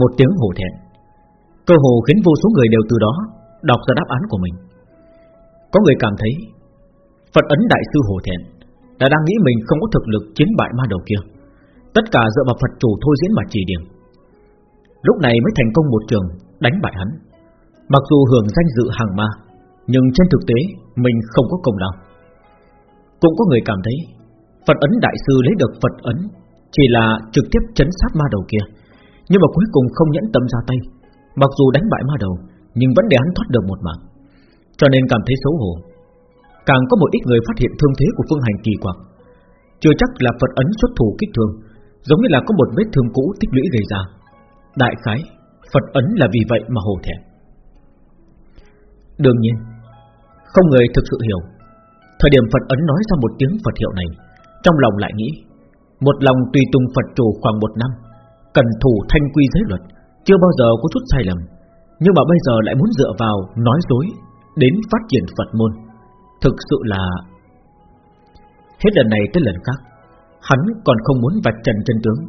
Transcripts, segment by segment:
Một tiếng hổ thẹn. Cơ hồ khiến vô số người đều từ đó Đọc ra đáp án của mình. Có người cảm thấy Phật ấn đại sư hổ thẹn Đã đang nghĩ mình không có thực lực chiến bại ma đầu kia. Tất cả dựa vào Phật chủ thôi diễn mà chỉ điểm. Lúc này mới thành công một trường Đánh bại hắn. Mặc dù hưởng danh dự hàng ma, Nhưng trên thực tế Mình không có công lao. Cũng có người cảm thấy Phật ấn đại sư lấy được Phật ấn Chỉ là trực tiếp chấn sát ma đầu kia. Nhưng mà cuối cùng không nhẫn tâm ra tay. Mặc dù đánh bại ma đầu, Nhưng vẫn để hắn thoát được một mạng. Cho nên cảm thấy xấu hổ. Càng có một ít người phát hiện thương thế của phương hành kỳ quặc. Chưa chắc là Phật ấn xuất thủ kích thương, Giống như là có một vết thương cũ tích lũy gây ra. Đại khái, Phật ấn là vì vậy mà hổ thẹn. Đương nhiên, Không người thực sự hiểu. Thời điểm Phật ấn nói ra một tiếng Phật hiệu này, Trong lòng lại nghĩ, Một lòng tùy tùng Phật chủ khoảng một năm Cần thủ thanh quy giới luật Chưa bao giờ có chút sai lầm. Nhưng mà bây giờ lại muốn dựa vào nói dối Đến phát triển Phật môn. Thực sự là Hết lần này tới lần khác Hắn còn không muốn vạch trần chân tướng.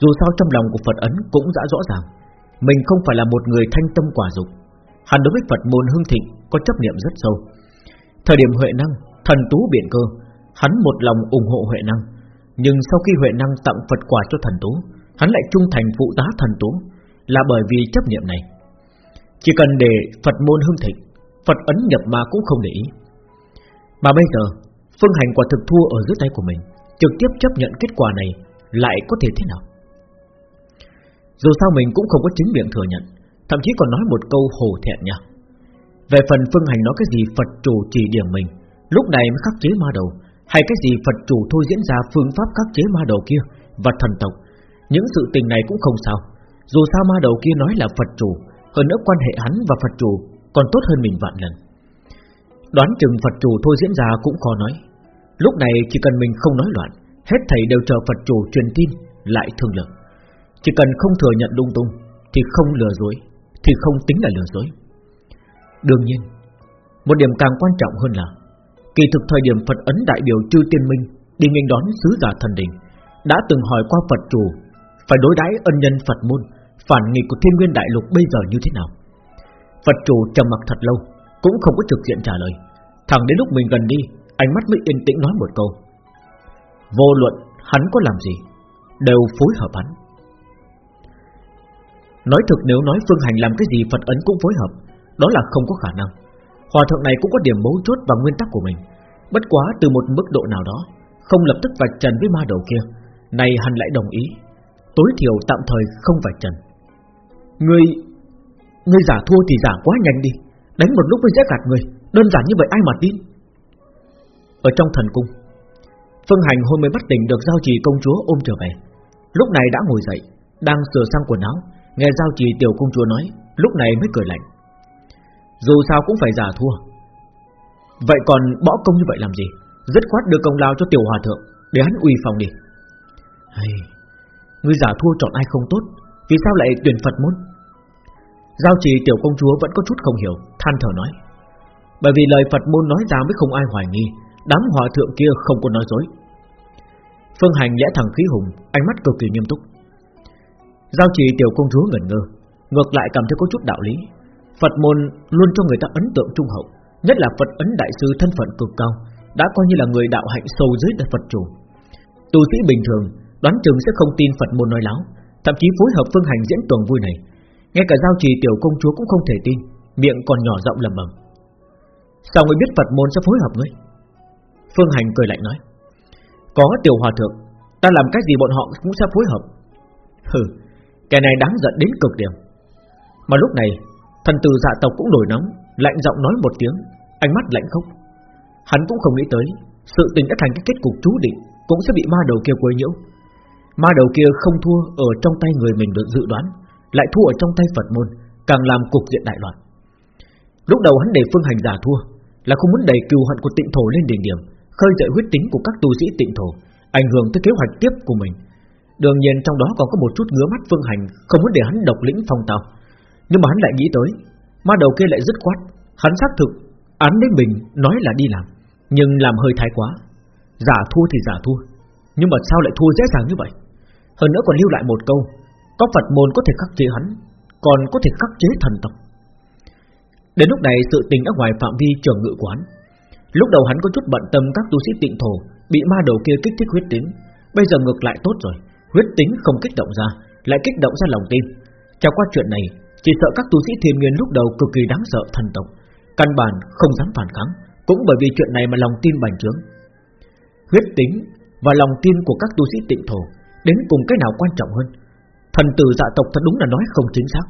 Dù sao trong lòng của Phật ấn cũng đã rõ ràng Mình không phải là một người thanh tâm quả dục. Hắn đối với Phật môn hưng thịnh Có chấp niệm rất sâu. Thời điểm Huệ Năng, thần tú biện cơ Hắn một lòng ủng hộ Huệ Năng. Nhưng sau khi Huệ Năng tặng Phật quả cho thần tú Hắn lại trung thành phụ tá thần tú Là bởi vì chấp niệm này. Chỉ cần để Phật môn hưng thịnh, Phật ấn nhập ma cũng không để ý. Mà bây giờ, Phương hành quả thực thua ở dưới tay của mình, Trực tiếp chấp nhận kết quả này Lại có thể thế nào? Dù sao mình cũng không có chính miệng thừa nhận, Thậm chí còn nói một câu hồ thẹn nha. Về phần phương hành nói cái gì Phật chủ chỉ điểm mình, Lúc này mới khắc chế ma đầu, Hay cái gì Phật chủ thôi diễn ra phương pháp khắc chế ma đầu kia Và thần tộc những sự tình này cũng không sao. Dù sao ma đầu kia nói là Phật chủ, Hơn nữa quan hệ hắn và Phật chủ Còn tốt hơn mình vạn lần. Đoán chừng Phật chủ thôi diễn ra cũng khó nói. Lúc này chỉ cần mình không nói loạn, Hết thầy đều chờ Phật chủ truyền tin, Lại thương lượng. Chỉ cần không thừa nhận lung tung, Thì không lừa dối, Thì không tính là lừa dối. Đương nhiên, Một điểm càng quan trọng hơn là, Kỳ thực thời điểm Phật ấn đại biểu chư tiên minh Đi nghênh đón sứ giả thần đình, Đã từng hỏi qua Phật chủ phải đối đãi ân nhân Phật môn, Phản nghịch của thiên nguyên đại lục bây giờ như thế nào? Phật chủ trầm mặc thật lâu, Cũng không có trực diện trả lời. Thẳng đến lúc mình gần đi, Ánh mắt mới yên tĩnh nói một câu. Vô luận hắn có làm gì, Đều phối hợp hắn. Nói thực nếu nói Phương Hành làm cái gì Phật ấn cũng phối hợp, Đó là không có khả năng. Hòa thượng này cũng có điểm mấu chốt và nguyên tắc của mình. Bất quá từ một mức độ nào đó, Không lập tức vạch trần với ma đầu kia Này hắn lại đồng ý. Tối thiểu tạm thời không phải trần. Người Người giả thua thì giả quá nhanh đi Đánh một lúc mới dễ gạt người Đơn giản như vậy ai mà tin? Ở trong thần cung Phương Hành hôm mới bắt tỉnh được giao trì công chúa ôm trở về. Lúc này đã ngồi dậy Đang sửa sang quần áo Nghe giao trì tiểu công chúa nói Lúc này mới cười lạnh. Dù sao cũng phải giả thua. Vậy còn bỏ công như vậy làm gì? Dứt khoát đưa công lao cho tiểu hòa thượng Để hắn uy phòng đi. Hay, Người giả thua chọn ai không tốt, Vì sao lại tuyển Phật môn? Giao trì tiểu công chúa vẫn có chút không hiểu, Than thở nói. Bởi vì lời Phật môn nói ra mới không ai hoài nghi, Đám hòa thượng kia không có nói dối. Phương Hành lẽ thẳng khí hùng, Ánh mắt cực kỳ nghiêm túc. Giao trì tiểu công chúa ngẩn ngơ, Ngược lại cảm thấy có chút đạo lý. Phật môn luôn cho người ta ấn tượng trung hậu, Nhất là Phật ấn đại sư thân phận cực cao, Đã coi như là người đạo hạnh sâu dưới Phật chủ. Tu sĩ bình thường Đoán chừng sẽ không tin Phật môn nói láo, Thậm chí phối hợp phương hành diễn tuần vui này. Ngay cả giao trì tiểu công chúa cũng không thể tin, Miệng còn nhỏ giọng lầm bầm Sao người biết Phật môn sẽ phối hợp ngươi? Phương hành cười lạnh nói. Có tiểu hòa thượng, Ta làm cái gì bọn họ cũng sẽ phối hợp. Hừ, Kẻ này đáng giận đến cực điểm. Mà lúc này, Thần tử dạ tộc cũng nổi nóng, Lạnh giọng nói một tiếng, Ánh mắt lạnh khốc. Hắn cũng không nghĩ tới, Sự tình đã thành cái kết cục chú định, Cũng sẽ bị ma đầu kia quấy nhiễu. Ma đầu kia không thua ở trong tay người mình được dự đoán, Lại thua ở trong tay Phật môn, Càng làm cục diện đại loạn. Lúc đầu hắn để phương hành giả thua, Là không muốn đẩy cừu hận của tịnh thổ lên đỉnh điểm, Khơi dậy huyết tính của các tu sĩ tịnh thổ, Ảnh hưởng tới kế hoạch tiếp của mình. Đương nhiên trong đó còn có một chút ngứa mắt phương hành, Không muốn để hắn độc lĩnh phong tao. Nhưng mà hắn lại nghĩ tới, Ma đầu kia lại dứt khoát, Hắn xác thực án đến mình nói là đi làm, Nhưng làm hơi thái quá. Giả thua thì giả thua, Nhưng mà sao lại thua dễ dàng như vậy? Hơn nữa còn lưu lại một câu, Có Phật môn có thể khắc chế hắn, Còn có thể khắc chế thần tộc. Đến lúc này sự tình đã ngoài phạm vi trường ngự quán Lúc đầu hắn có chút bận tâm các tu sĩ tịnh thổ, Bị ma đầu kia kích thích huyết tính. Bây giờ ngược lại tốt rồi, Huyết tính không kích động ra, Lại kích động ra lòng tin. Trải qua chuyện này, Chỉ sợ các tu sĩ thiên nguyên lúc đầu cực kỳ đáng sợ thần tộc, Căn bản không dám phản kháng, Cũng bởi vì chuyện này mà lòng tin bành trướng. Huyết tính và lòng tin của các tu sĩ tịnh thổ Đến cùng cái nào quan trọng hơn? Thần tử dạ tộc thật đúng là nói không chính xác.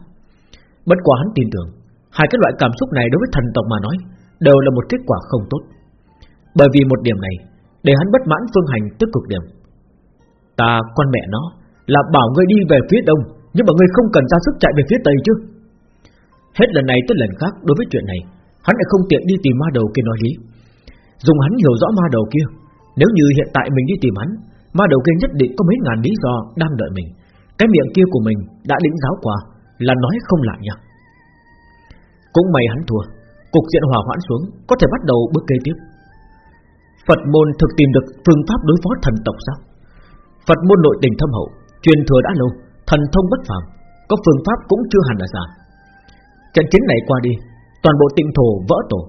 Bất quá hắn tin tưởng, Hai cái loại cảm xúc này đối với thần tộc mà nói, Đều là một kết quả không tốt. Bởi vì một điểm này, Để hắn bất mãn phương hành tức cực điểm. Ta, con mẹ nó, Là bảo ngươi đi về phía đông, Nhưng mà ngươi không cần ra sức chạy về phía tây chứ. Hết lần này tới lần khác, Đối với chuyện này, Hắn lại không tiện đi tìm ma đầu kia nói lý. Dùng hắn hiểu rõ ma đầu kia, Nếu như hiện tại mình đi tìm hắn Ma đầu kia nhất định có mấy ngàn lý do Đang đợi mình. Cái miệng kia của mình đã lĩnh giáo qua, Là nói không lại nhỉ Cũng may hắn thua, Cục diện hòa hoãn xuống, Có thể bắt đầu bước kế tiếp. Phật môn thực tìm được phương pháp đối phó thần tộc sao? Phật môn nội tình thâm hậu, Truyền thừa đã lâu, Thần thông bất phàm, Có phương pháp cũng chưa hẳn là giả. Trận chiến này qua đi, Toàn bộ tịnh thổ vỡ tổ.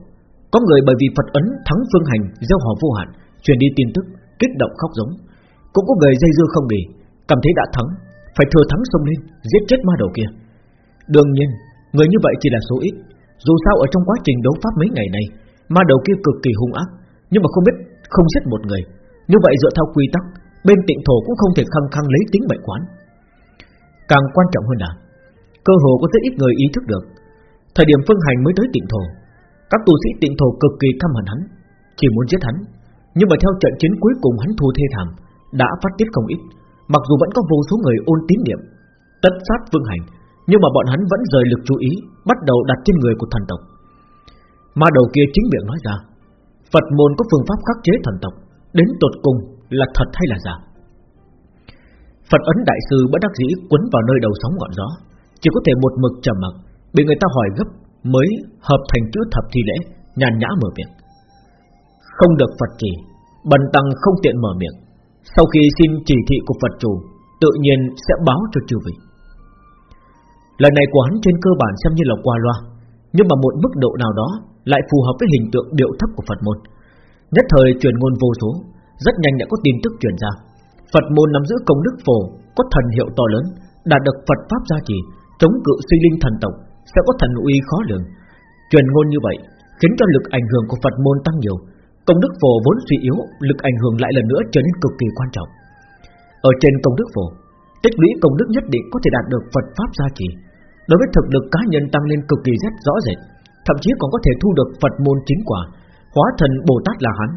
Có người bởi vì Phật ấn thắng phương hành Gieo hò vô hạn, Truyền đi tin tức, Kích động khóc giống. Cũng có người dây dưa không bì Cảm thấy đã thắng, Phải thừa thắng xông lên, Giết chết ma đầu kia. Đương nhiên, Người như vậy chỉ là số ít. Dù sao ở trong quá trình đấu pháp mấy ngày này, Ma đầu kia cực kỳ hung ác, Nhưng mà không biết, không giết một người. Như vậy dựa theo quy tắc, Bên tịnh thổ cũng không thể khăng khăng lấy tính mệnh quán. Càng quan trọng hơn là, Cơ hồ có rất ít người ý thức được, Thời điểm phương hành mới tới tịnh thổ. Các tu sĩ tịnh thổ cực kỳ căm hận hắn, Chỉ muốn giết hắn. Nhưng mà theo trận chiến cuối cùng hắn thua thê thảm đã phát tiết không ít. Mặc dù vẫn có vô số người ôn tín niệm, Tất sát vương hành, Nhưng mà bọn hắn vẫn rời lực chú ý, Bắt đầu đặt trên người của thần tộc. Ma đầu kia chính miệng nói ra, Phật môn có phương pháp khắc chế thần tộc, Đến tột cùng là thật hay là giả? Phật ấn đại sư bất đắc dĩ quấn vào nơi đầu sóng ngọn gió, Chỉ có thể một mực trầm mặc, Bị người ta hỏi gấp Mới hợp thành chữ thập thi lễ, Nhàn nhã mở miệng. Không được Phật chỉ, Bần tăng không tiện mở miệng. Sau khi xin chỉ thị của Phật chủ, Tự nhiên sẽ báo cho chư vị. Lời này của hắn trên cơ bản xem như là qua loa, Nhưng mà một mức độ nào đó Lại phù hợp với hình tượng điệu thấp của Phật môn. Nhất thời truyền ngôn vô số, Rất nhanh đã có tin tức truyền ra. Phật môn nắm giữ công đức phổ, Có thần hiệu to lớn, Đạt được Phật Pháp gia trì, Chống cự suy linh thần tộc, Sẽ có thần uy khó lường. Truyền ngôn như vậy Khiến cho lực ảnh hưởng của Phật môn tăng nhiều Công đức phổ vốn suy yếu, Lực ảnh hưởng lại lần nữa trở nên cực kỳ quan trọng. Ở trên công đức phổ, Tích lũy công đức nhất định có thể đạt được Phật Pháp gia trì. Đối với thực lực cá nhân tăng lên cực kỳ rất rõ rệt, Thậm chí còn có thể thu được Phật môn chính quả, Hóa thần Bồ Tát là hắn.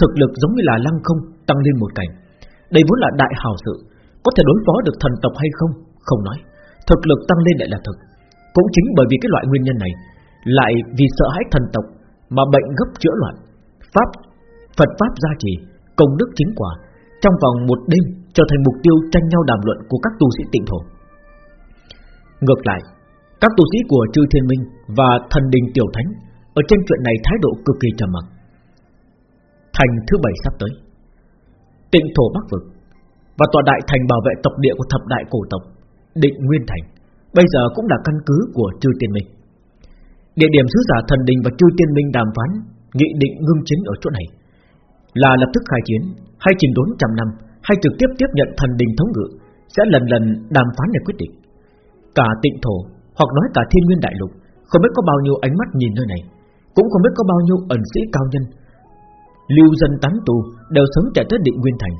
Thực lực giống như là lăng không, Tăng lên một cảnh. Đây vốn là đại hào sự, Có thể đối phó được thần tộc hay không Không nói. Thực lực tăng lên lại là thực. Cũng chính bởi vì cái loại nguyên nhân này, Lại vì sợ hãi thần tộc Mà bệnh gấp chữa loạn. Pháp. Phật Pháp gia trì, Công đức chính quả, Trong vòng một đêm trở thành mục tiêu tranh nhau đàm luận của các tu sĩ tịnh thổ. Ngược lại, Các tu sĩ của Trư Thiên Minh Và thần đình Tiểu Thánh Ở trên chuyện này thái độ cực kỳ trầm mặc. Thành thứ bảy sắp tới, Tịnh thổ Bắc Vực Và tòa đại thành bảo vệ tộc địa của thập đại cổ tộc, Định Nguyên Thành, Bây giờ cũng là căn cứ của Trư Tiên Minh. Địa điểm sứ giả thần đình và Trư Tiên Minh đàm phán Nghị định ngưng chiến ở chỗ này. Là lập tức khai chiến, Hay trình đốn trăm năm, Hay trực tiếp tiếp nhận thần đình thống ngự, Sẽ lần lần đàm phán để quyết định. Cả tịnh thổ, Hoặc nói cả thiên nguyên đại lục, Không biết có bao nhiêu ánh mắt nhìn nơi này, Cũng không biết có bao nhiêu ẩn sĩ cao nhân. Lưu dân tán tù Đều sớm chạy tới định nguyên thành,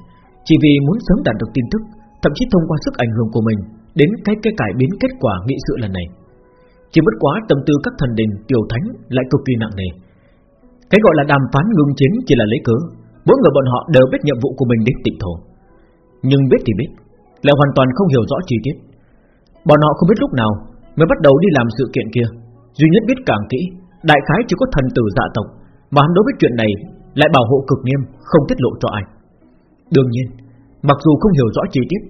Chỉ vì muốn sớm đạt được tin tức, Thậm chí thông qua sức ảnh hưởng của mình Đến cái cái cải biến kết quả nghị sự lần này. Chỉ bất quá tâm tư các thần đình Tiểu thánh lại cực kỳ nặng nề. Cái gọi là đàm phán ngưng chiến chỉ là lấy cớ. Mỗi người bọn họ đều biết nhiệm vụ của mình đến tịnh thổ. Nhưng biết thì biết, Lại hoàn toàn không hiểu rõ chi tiết. Bọn họ không biết lúc nào mới bắt đầu đi làm sự kiện kia. Duy nhất biết càng kỹ, Đại khái chỉ có thần tử dạ tộc. Mà hắn đối với chuyện này lại bảo hộ cực nghiêm, Không tiết lộ cho ai. Đương nhiên, Mặc dù không hiểu rõ chi tiết,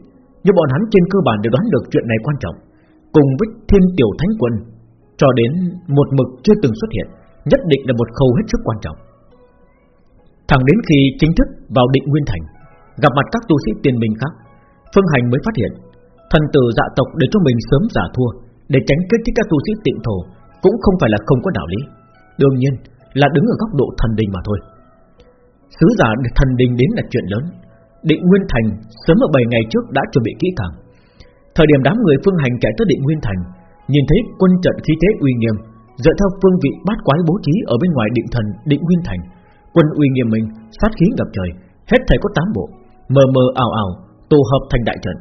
Nhưng bọn hắn trên cơ bản đều đoán được chuyện này quan trọng. Cùng với thiên tiểu thánh quân, Cho đến một mực chưa từng xuất hiện. Nhất định là một khâu hết sức quan trọng. Thẳng đến khi chính thức vào định Nguyên Thành, Gặp mặt các tu sĩ tiền minh khác, Phương Hành mới phát hiện Thần tử dạ tộc để cho mình sớm giả thua, Để tránh kết thích các tu sĩ tịnh thổ Cũng không phải là không có đạo lý. Đương nhiên là đứng ở góc độ thần đình mà thôi. Sứ giả thần đình đến là chuyện lớn. Định Nguyên Thành sớm ở 7 ngày trước đã chuẩn bị kỹ càng. Thời điểm đám người phương hành chạy tới Định Nguyên Thành, Nhìn thấy quân trận khí thế uy nghiêm Dựa theo phương vị bát quái bố trí Ở bên ngoài định thần Định Nguyên Thành, Quân uy nghiêm mình sát khí ngập trời, Hết thảy có 8 bộ, Mờ mờ ảo ảo, tổ hợp thành đại trận,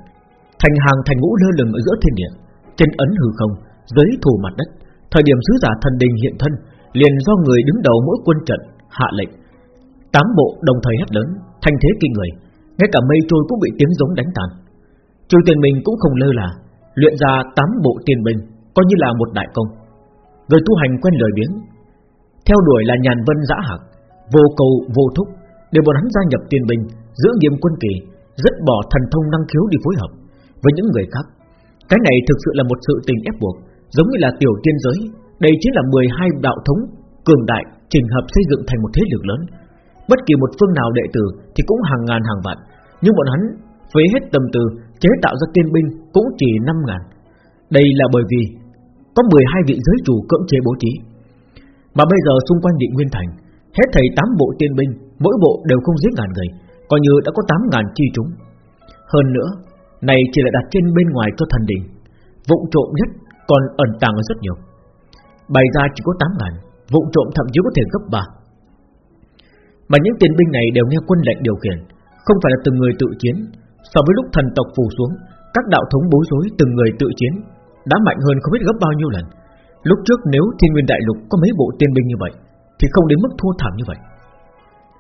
Thành hàng thành ngũ lơ lửng ở giữa thiên địa, Trên ấn hư không, Dưới thủ mặt đất. Thời điểm sứ giả thần đình hiện thân, Liền do người đứng đầu mỗi quân trận hạ lệnh. Tám bộ đồng thời hét lớn, Thanh thế kinh người, Ngay cả mây trôi cũng bị tiếng giống đánh tan. Trừ tiền mình cũng không lơ là, Luyện ra tám bộ tiền bình Coi như là một đại công. Người tu hành quen lời biếng Theo đuổi là nhàn vân dã hạc, Vô cầu, vô thúc, Để bọn hắn gia nhập tiền bình, Giữ nghiêm quân kỳ Rất bỏ thần thông năng khiếu đi phối hợp Với những người khác. Cái này thực sự là một sự tình ép buộc, Giống như là tiểu tiên giới. Đây chính là 12 đạo thống cường đại Trình hợp xây dựng thành một thế lực lớn. Bất kỳ một phương nào đệ tử Thì cũng hàng ngàn hàng vạn, Nhưng bọn hắn phế hết tâm tư, Chế tạo ra tiên binh cũng chỉ 5 ngàn. Đây là bởi vì có 12 vị giới chủ cưỡng chế bố trí. Mà bây giờ xung quanh định Nguyên Thành, Hết thầy 8 bộ tiên binh, Mỗi bộ đều không giết ngàn người, Coi như đã có 8 ngàn chi chúng. Hơn nữa, Này chỉ là đặt trên bên ngoài cho thần đình Vụng trộm nhất còn ẩn tàng rất nhiều. Bày ra chỉ có 8 ngàn, Vụng trộm thậm chí có thể gấp 3 Mà những tiền binh này đều nghe quân lệnh điều khiển, Không phải là từng người tự chiến, So với lúc thần tộc phủ xuống, Các đạo thống bối rối từng người tự chiến đã mạnh hơn không biết gấp bao nhiêu lần. Lúc trước nếu thiên nguyên đại lục có mấy bộ tiên binh như vậy, Thì không đến mức thua thảm như vậy.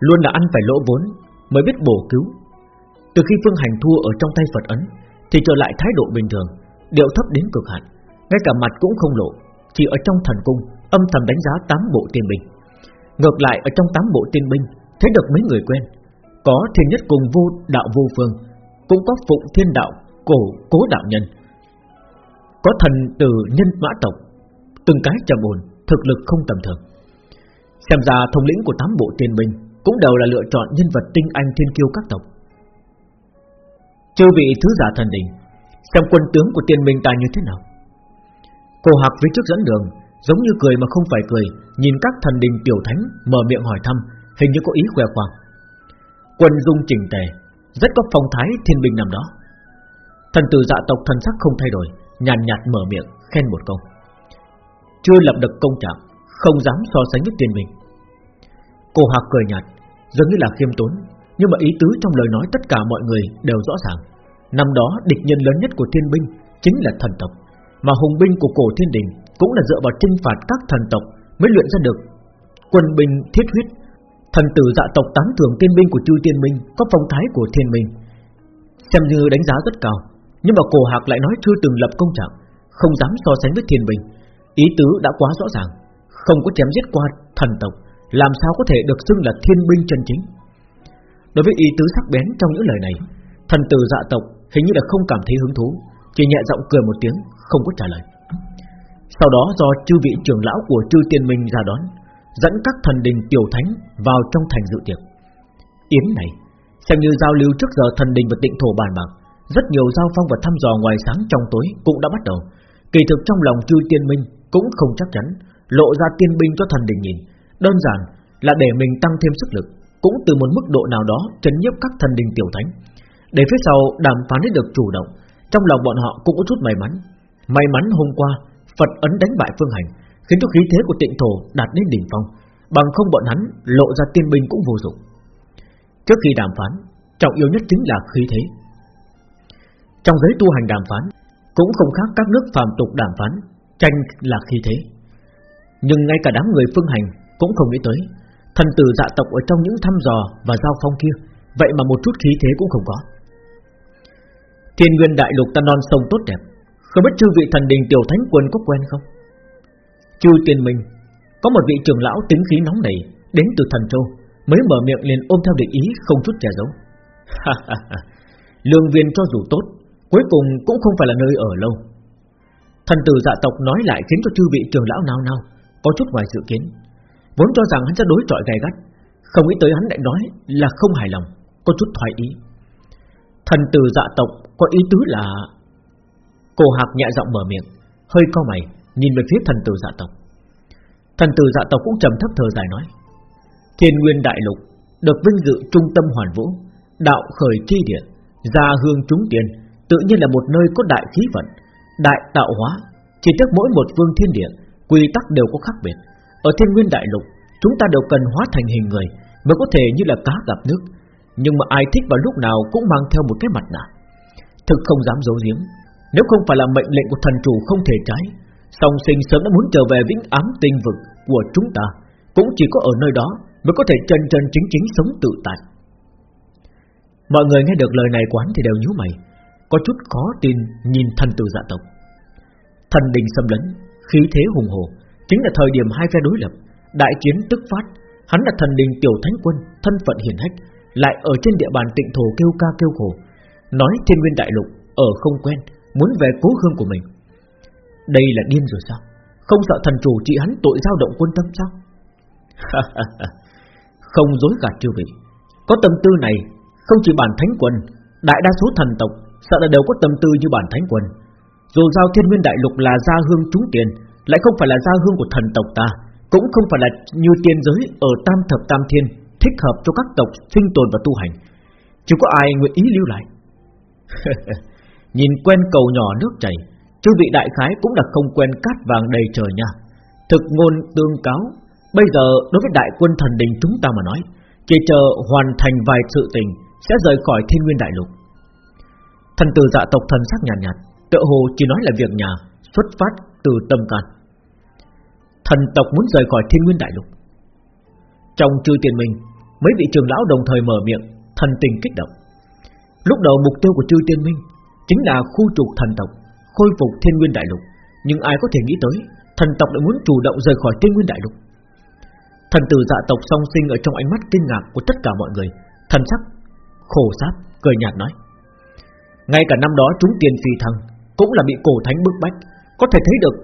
Luôn là ăn phải lỗ vốn Mới biết bổ cứu. Từ khi phương hành thua ở trong tay Phật ấn, Thì trở lại thái độ bình thường, Điệu thấp đến cực hạn, Ngay cả mặt cũng không lộ, Chỉ ở trong thần cung âm thầm đánh giá tám bộ tiên binh. Ngược lại, ở trong tám bộ tiên binh, Thấy được mấy người quen. Có thiên nhất cùng vô đạo vô phương, Cũng có phụng thiên đạo, Cổ cố đạo nhân có thần từ nhân mã tộc, Từng cái trầm ổn, Thực lực không tầm thường. Xem ra thống lĩnh của tám bộ tiên binh Cũng đều là lựa chọn nhân vật tinh anh thiên kiêu các tộc. Chư vị thứ giả thần đình, Xem quân tướng của tiên binh ta như thế nào. Cô học phía trước dẫn đường, Giống như cười mà không phải cười, Nhìn các thần đình tiểu thánh mở miệng hỏi thăm, Hình như có ý khoe khoang. Quân dung chỉnh tề, Rất có phong thái thiên bình nằm đó. Thần tử dạ tộc thần sắc không thay đổi Nhàn nhạt, mở miệng khen một câu. Chưa lập được công trạng Không dám so sánh với tiền mình. Cô Hạc cười nhạt Dường như là khiêm tốn Nhưng mà ý tứ trong lời nói tất cả mọi người đều rõ ràng. Năm đó địch nhân lớn nhất của thiên binh Chính là thần tộc Mà hùng binh của cổ thiên đình Cũng là dựa vào trinh phạt các thần tộc Mới luyện ra được Quân binh thiết huyết. Thần tử dạ tộc tán thưởng tiên binh của chư tiên minh Có phong thái của thiên minh Xem như đánh giá rất cao. Nhưng mà cổ hạc lại nói chưa từng lập công trạng Không dám so sánh với thiên binh Ý tứ đã quá rõ ràng Không có chém giết qua thần tộc Làm sao có thể được xưng là thiên binh chân chính Đối với ý tứ sắc bén trong những lời này Thần tử dạ tộc hình như là không cảm thấy hứng thú, chỉ nhẹ giọng cười một tiếng, không có trả lời. Sau đó do chư vị trưởng lão của chư tiên minh ra đón, dẫn các thần đình tiểu thánh vào trong thành dự tiệc. Yến này xem như giao lưu trước giờ thần đình và tịnh thổ bàn bạc, rất nhiều giao phong và thăm dò ngoài sáng trong tối cũng đã bắt đầu. Kỳ thực trong lòng chư tiên minh cũng không chắc chắn, lộ ra tiên binh cho thần đình nhìn, đơn giản là để mình tăng thêm sức lực, cũng từ một mức độ nào đó chấn nhiếp các thần đình tiểu thánh, để phía sau đàm phán được chủ động Trong lòng bọn họ cũng có chút may mắn. May mắn hôm qua Phật ấn đánh bại phương hành Khiến cho khí thế của tịnh thổ đạt đến đỉnh phong. Bằng không bọn hắn lộ ra tiên binh cũng vô dụng. Trước khi đàm phán Trọng yếu nhất chính là khí thế. Trong giới tu hành đàm phán, Cũng không khác các nước phàm tục đàm phán, Tranh là khi thế. Nhưng ngay cả đám người phương hành Cũng không nghĩ tới, Thần tử dạ tộc ở trong những thăm dò và giao phong kia, Vậy mà một chút khí thế cũng không có. Thiên nguyên đại lục ta non sông tốt đẹp, Không biết chư vị thần đình tiểu thánh quân có quen không? Chư tiên minh, Có một vị trưởng lão tính khí nóng nảy, Đến từ thần châu, Mới mở miệng liền ôm theo địch ý không chút che giấu. Lương viên cho dù tốt Cuối cùng cũng không phải là nơi ở lâu. Thần tử dạ tộc nói lại Khiến cho chư vị trưởng lão nào nào Có chút ngoài dự kiến. Vốn cho rằng hắn sẽ đối chọi gay gắt, Không nghĩ tới hắn lại nói là không hài lòng, Có chút thoái ý. Thần tử dạ tộc có ý tứ là, Cổ hạc nhẹ giọng mở miệng, Hơi co mày, Nhìn về phía thần tử dạ tộc. Thần tử dạ tộc cũng trầm thấp thở dài nói, Thiên nguyên đại lục Được vinh dự trung tâm hoàn vũ, Đạo khởi chi địa, Gia hương chúng tiền Tự nhiên là một nơi có đại khí vận, Đại tạo hóa. Chỉ trước mỗi một vương thiên địa, Quy tắc đều có khác biệt. Ở thiên nguyên đại lục, Chúng ta đều cần hóa thành hình người Mới có thể như là cá gặp nước. Nhưng mà ai thích vào lúc nào cũng mang theo một cái mặt nạ. Thực không dám giấu giếm, Nếu không phải là mệnh lệnh của thần chủ không thể trái, Song sinh sớm đã muốn trở về vĩnh ám tinh vực của chúng ta, Cũng chỉ có ở nơi đó Mới có thể chân chân chính chính sống tự tại. Mọi người nghe được lời này quán thì đều nhíu mày. Có chút khó tin nhìn thần tử dạ tộc. Thần đình xâm lấn, Khí thế hùng hồ, Chính là thời điểm hai phe đối lập, Đại chiến tức phát, Hắn là thần đình tiểu thánh quân, Thân phận hiển hách, Lại ở trên địa bàn tịnh thổ kêu ca kêu khổ, Nói thiên nguyên đại lục Ở không quen, Muốn về cố hương của mình. Đây là điên rồi sao? Không sợ thần chủ trị hắn tội giao động quân tâm sao? Không dối gạt chư vị, Có tâm tư này, Không chỉ bản thánh quân, Đại đa số thần tộc Sợ là đều có tâm tư như bản thánh quân. Dù giao thiên nguyên đại lục là gia hương trúng tiền, Lại không phải là gia hương của thần tộc ta, Cũng không phải là như tiên giới Ở tam thập tam thiên Thích hợp cho các tộc sinh tồn và tu hành. Chứ có ai nguyện ý lưu lại? Nhìn quen cầu nhỏ nước chảy, Chư vị đại khái cũng là không quen cát vàng đầy trời nha. Thực ngôn tương cáo, Bây giờ đối với đại quân thần đình chúng ta mà nói, Chỉ chờ hoàn thành vài sự tình, Sẽ rời khỏi thiên nguyên đại lục. Thần tử dạ tộc thần sắc nhàn nhạt, nhạt Tựa hồ chỉ nói là việc nhà Xuất phát từ tâm can. Thần tộc muốn rời khỏi thiên nguyên đại lục. Trong chư tiền minh Mấy vị trường lão đồng thời mở miệng Thần tình kích động. Lúc đầu mục tiêu của chư tiên minh Chính là khu trục thần tộc Khôi phục thiên nguyên đại lục. Nhưng ai có thể nghĩ tới Thần tộc lại muốn chủ động rời khỏi thiên nguyên đại lục. Thần tử dạ tộc song sinh Ở trong ánh mắt kinh ngạc của tất cả mọi người Thần sắc khổ sáp cười nhạt nói. Ngay cả năm đó chúng tiền phi thăng Cũng là bị cổ thánh bức bách. Có thể thấy được,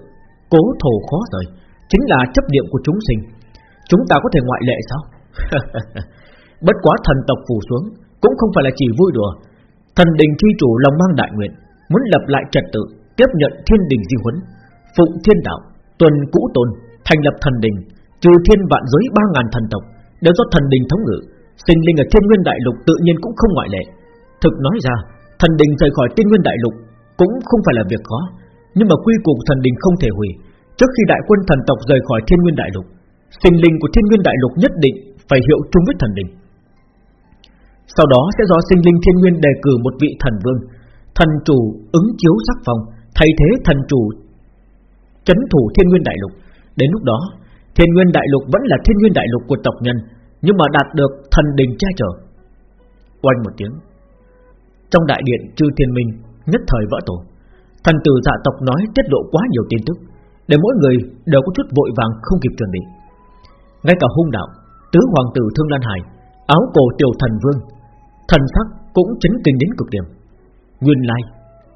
cố thổ khó rời, Chính là chấp niệm của chúng sinh. Chúng ta có thể ngoại lệ sao? Bất quá thần tộc phủ xuống Cũng không phải là chỉ vui đùa. Thần đình truy chủ lòng mang đại nguyện, Muốn lập lại trật tự, Tiếp nhận thiên đình di huấn, Phụng thiên đạo, Tuần cũ tồn Thành lập thần đình, Trừ thiên vạn giới ba ngàn thần tộc, Đều do thần đình thống ngự. Sinh linh ở thiên nguyên đại lục tự nhiên cũng không ngoại lệ. Thực nói ra Thần đình rời khỏi thiên nguyên đại lục Cũng không phải là việc khó, Nhưng mà quy cục thần đình không thể hủy. Trước khi đại quân thần tộc rời khỏi thiên nguyên đại lục, Sinh linh của thiên nguyên đại lục nhất định Phải hiệu chung với thần đình. Sau đó sẽ do sinh linh thiên nguyên đề cử một vị thần vương, Thần chủ ứng chiếu sắc phong, Thay thế thần chủ Chấn thủ thiên nguyên đại lục. Đến lúc đó, Thiên nguyên đại lục vẫn là thiên nguyên đại lục của tộc nhân, Nhưng mà đạt được thần đình che chở. Oanh một tiếng. Trong đại điện chư thiên minh, Nhất thời vỡ tổ. Thần tử dạ tộc nói tiết lộ quá nhiều tin tức, Để mỗi người đều có chút vội vàng không kịp chuẩn bị. Ngay cả hung đạo, Tứ hoàng tử Thương Lan Hải, Áo cổ tiểu thần vương, Thần sắc cũng chấn kinh đến cực điểm. Nguyên lai,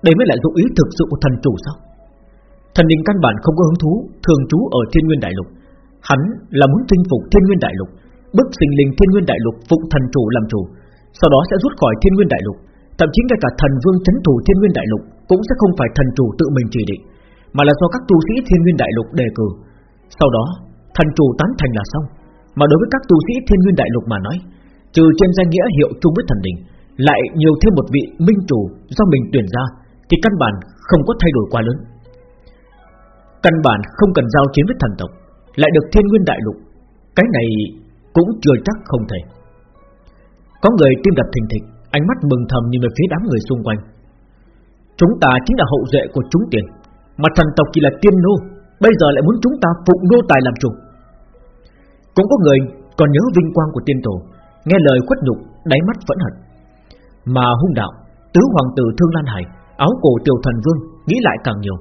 Đây mới là dụng ý thực sự của thần chủ sao? Thần đình căn bản không có hứng thú, Thường trú ở thiên nguyên đại lục. Hắn là muốn chinh phục thiên nguyên đại lục, Bức sinh linh thiên nguyên đại lục Phụng thần chủ làm chủ, Sau đó sẽ rút khỏi thiên nguyên đại lục. Thậm chí ngay cả thần vương chấn thủ thiên nguyên đại lục Cũng sẽ không phải thần chủ tự mình chỉ định, Mà là do các tu sĩ thiên nguyên đại lục đề cử. Sau đó, thần chủ tán thành là xong. Mà đối với các tu sĩ thiên nguyên đại lục mà nói, Trừ trên danh nghĩa hiệu chung với thần đình, Lại nhiều thêm một vị minh chủ Do mình tuyển ra, Thì căn bản không có thay đổi quá lớn. Căn bản không cần giao chiến với thần tộc, Lại được thiên nguyên đại lục. Cái này cũng chưa chắc không thể. Có người tim đập thình thịch Ánh mắt mừng thầm nhìn về phía đám người xung quanh. Chúng ta chính là hậu duệ của chúng tiền, Mà thần tộc chỉ là tiên nô, Bây giờ lại muốn chúng ta phụng nô tài làm chủ. Cũng có người còn nhớ vinh quang của tiên tổ, Nghe lời khuất nhục, Đáy mắt vẫn hận. Mà hung đạo, Tứ hoàng tử Thương Lan Hải, Áo cổ tiểu thần vương, Nghĩ lại càng nhiều.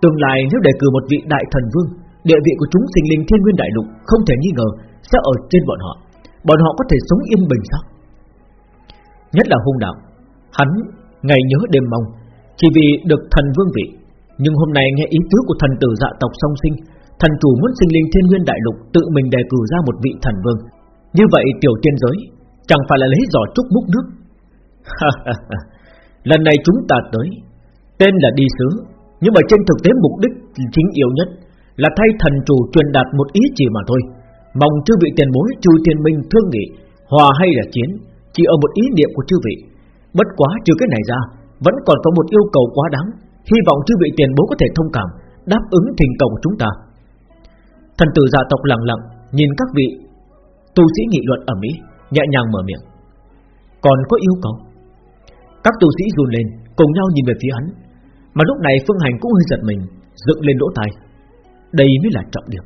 Tương lai nếu đề cử một vị đại thần vương, Địa vị của chúng sinh linh thiên nguyên đại lục Không thể nghi ngờ sẽ ở trên bọn họ. Bọn họ có thể sống yên bình sao? Nhất là hung đạo. Hắn ngày nhớ đêm mong, Chỉ vì được thần vương vị. Nhưng hôm nay nghe ý tứ của thần tử dạ tộc song sinh, Thần chủ muốn sinh linh thiên nguyên đại lục Tự mình đề cử ra một vị thần vương. Như vậy tiểu tiên giới, Chẳng phải là lấy giỏ trúc múc nước? Lần này chúng ta tới, Tên là đi sứ, Nhưng mà trên thực tế mục đích chính yếu nhất Là thay thần chủ truyền đạt một ý chỉ mà thôi. Mong chư vị tiền bối trừ tiền minh thương nghị, Hòa hay là chiến chỉ ở một ý niệm của chư vị. Bất quá trừ cái này ra, Vẫn còn có một yêu cầu quá đáng. Hy vọng chư vị tiền bối có thể thông cảm, Đáp ứng thỉnh cầu của chúng ta. Thần tử gia tộc lặng lặng, Nhìn các vị tu sĩ nghị luận ở Mỹ, Nhẹ nhàng mở miệng. Còn có yêu cầu? Các tu sĩ run lên, Cùng nhau nhìn về phía hắn. Mà lúc này Phương Hành cũng hơi giật mình, Dựng lên lỗ tai Đây mới là trọng điểm.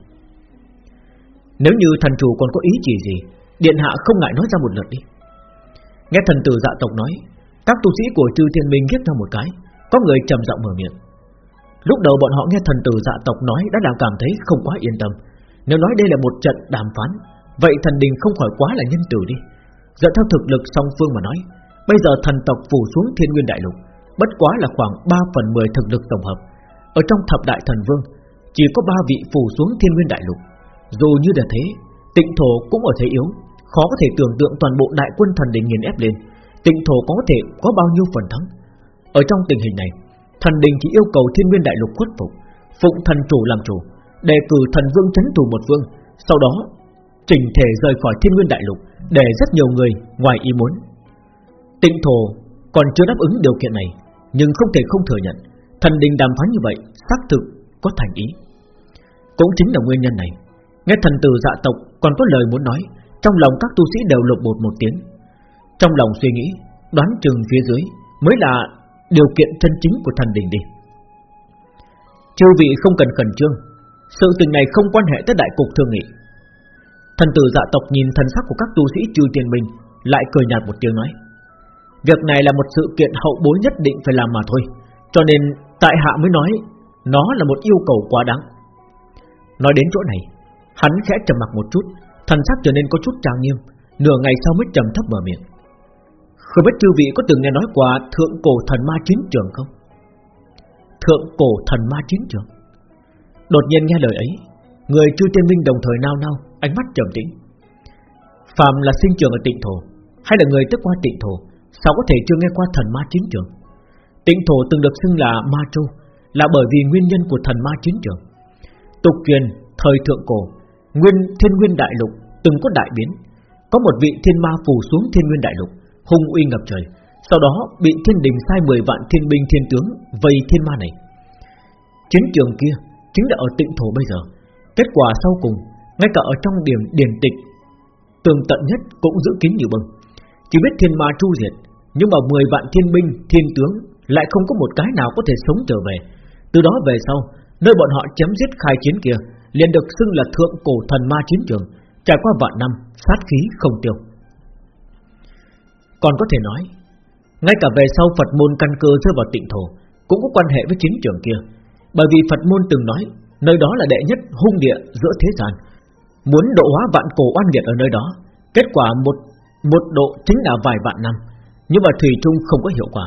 Nếu như thần chủ còn có ý chỉ gì, Điện hạ không ngại nói ra một lượt đi. Nghe thần tử dạ tộc nói, Các tu sĩ của chư Thiên Minh ghét nhau một cái, Có người trầm giọng mở miệng. Lúc đầu bọn họ nghe thần tử dạ tộc nói Đã làm cảm thấy không quá yên tâm. Nếu nói đây là một trận đàm phán, Vậy thần đình không khỏi quá là nhân tử đi. Dựa theo thực lực song phương mà nói, Bây giờ thần tộc phủ xuống thiên nguyên đại lục, Bất quá là khoảng 3 phần 10 thực lực tổng hợp. Ở trong thập đại thần vương, Chỉ có 3 vị phủ xuống thiên nguyên đại lục. Dù như là thế, Tịnh thổ cũng ở thế yếu. Khó có thể tưởng tượng toàn bộ đại quân thần đình nghiền ép lên. Tịnh thổ có thể có bao nhiêu phần thắng? Ở trong tình hình này, Thần đình chỉ yêu cầu thiên nguyên đại lục khuất phục, Phụng thần chủ làm chủ, Đề cử thần vương chấn thủ một vương, Sau đó trình thể rời khỏi thiên nguyên đại lục Để rất nhiều người ngoài ý muốn. Tịnh thổ còn chưa đáp ứng điều kiện này, Nhưng không thể không thừa nhận, Thần đình đàm phán như vậy xác thực có thành ý. Cũng chính là nguyên nhân này, Nghe thần tử dạ tộc còn có lời muốn nói trong lòng các tu sĩ đều lột bột một tiếng. Trong lòng suy nghĩ, Đoán chừng phía dưới Mới là điều kiện chân chính của thần đình đi. Chư vị không cần khẩn trương. Sự tình này không quan hệ tới đại cục thương nghị. Thần tử dạ tộc nhìn thần sắc của các tu sĩ trừ tiền mình Lại cười nhạt một tiếng nói, Việc này là một sự kiện hậu bối nhất định phải làm mà thôi, Cho nên tại hạ mới nói Nó là một yêu cầu quá đáng. Nói đến chỗ này, Hắn khẽ trầm mặc một chút Thần sắc trở nên có chút trang nghiêm, Nửa ngày sau mới trầm thấp mở miệng. Không biết chư vị có từng nghe nói qua Thượng cổ thần ma chiến trường không? Thượng cổ thần ma chiến trường? Đột nhiên nghe lời ấy, Người chư tiên minh đồng thời nao nao, Ánh mắt trầm tĩnh. Phạm là sinh trường ở tịnh thổ, Hay là người tức qua tịnh thổ, Sao có thể chưa nghe qua thần ma chiến trường? Tịnh thổ từng được xưng là ma châu, Là bởi vì nguyên nhân của thần ma chiến trường. Tục truyền thời thượng cổ, Nguyên thiên nguyên đại lục Từng có đại biến. Có một vị thiên ma phù xuống thiên nguyên đại lục Hung uy ngập trời Sau đó bị thiên đình sai 10 vạn thiên binh thiên tướng Vây thiên ma này. Chiến trường kia chính là ở tịnh thổ bây giờ. Kết quả sau cùng Ngay cả ở trong điểm điển tịch Tường tận nhất cũng giữ kín như bưng Chỉ biết thiên ma tru diệt Nhưng mà 10 vạn thiên binh thiên tướng Lại không có một cái nào có thể sống trở về. Từ đó về sau Nơi bọn họ chém giết khai chiến kia liền được xưng là thượng cổ thần ma chiến trường, trải qua vạn năm sát khí không tiêu. Còn có thể nói, ngay cả về sau Phật môn căn cơ rơi vào tịnh thổ cũng có quan hệ với chiến trường kia, bởi vì Phật môn từng nói nơi đó là đệ nhất hung địa giữa thế gian, muốn độ hóa vạn cổ oan nghiệt ở nơi đó, kết quả một một độ chính là vài vạn năm, nhưng mà thủy chung không có hiệu quả.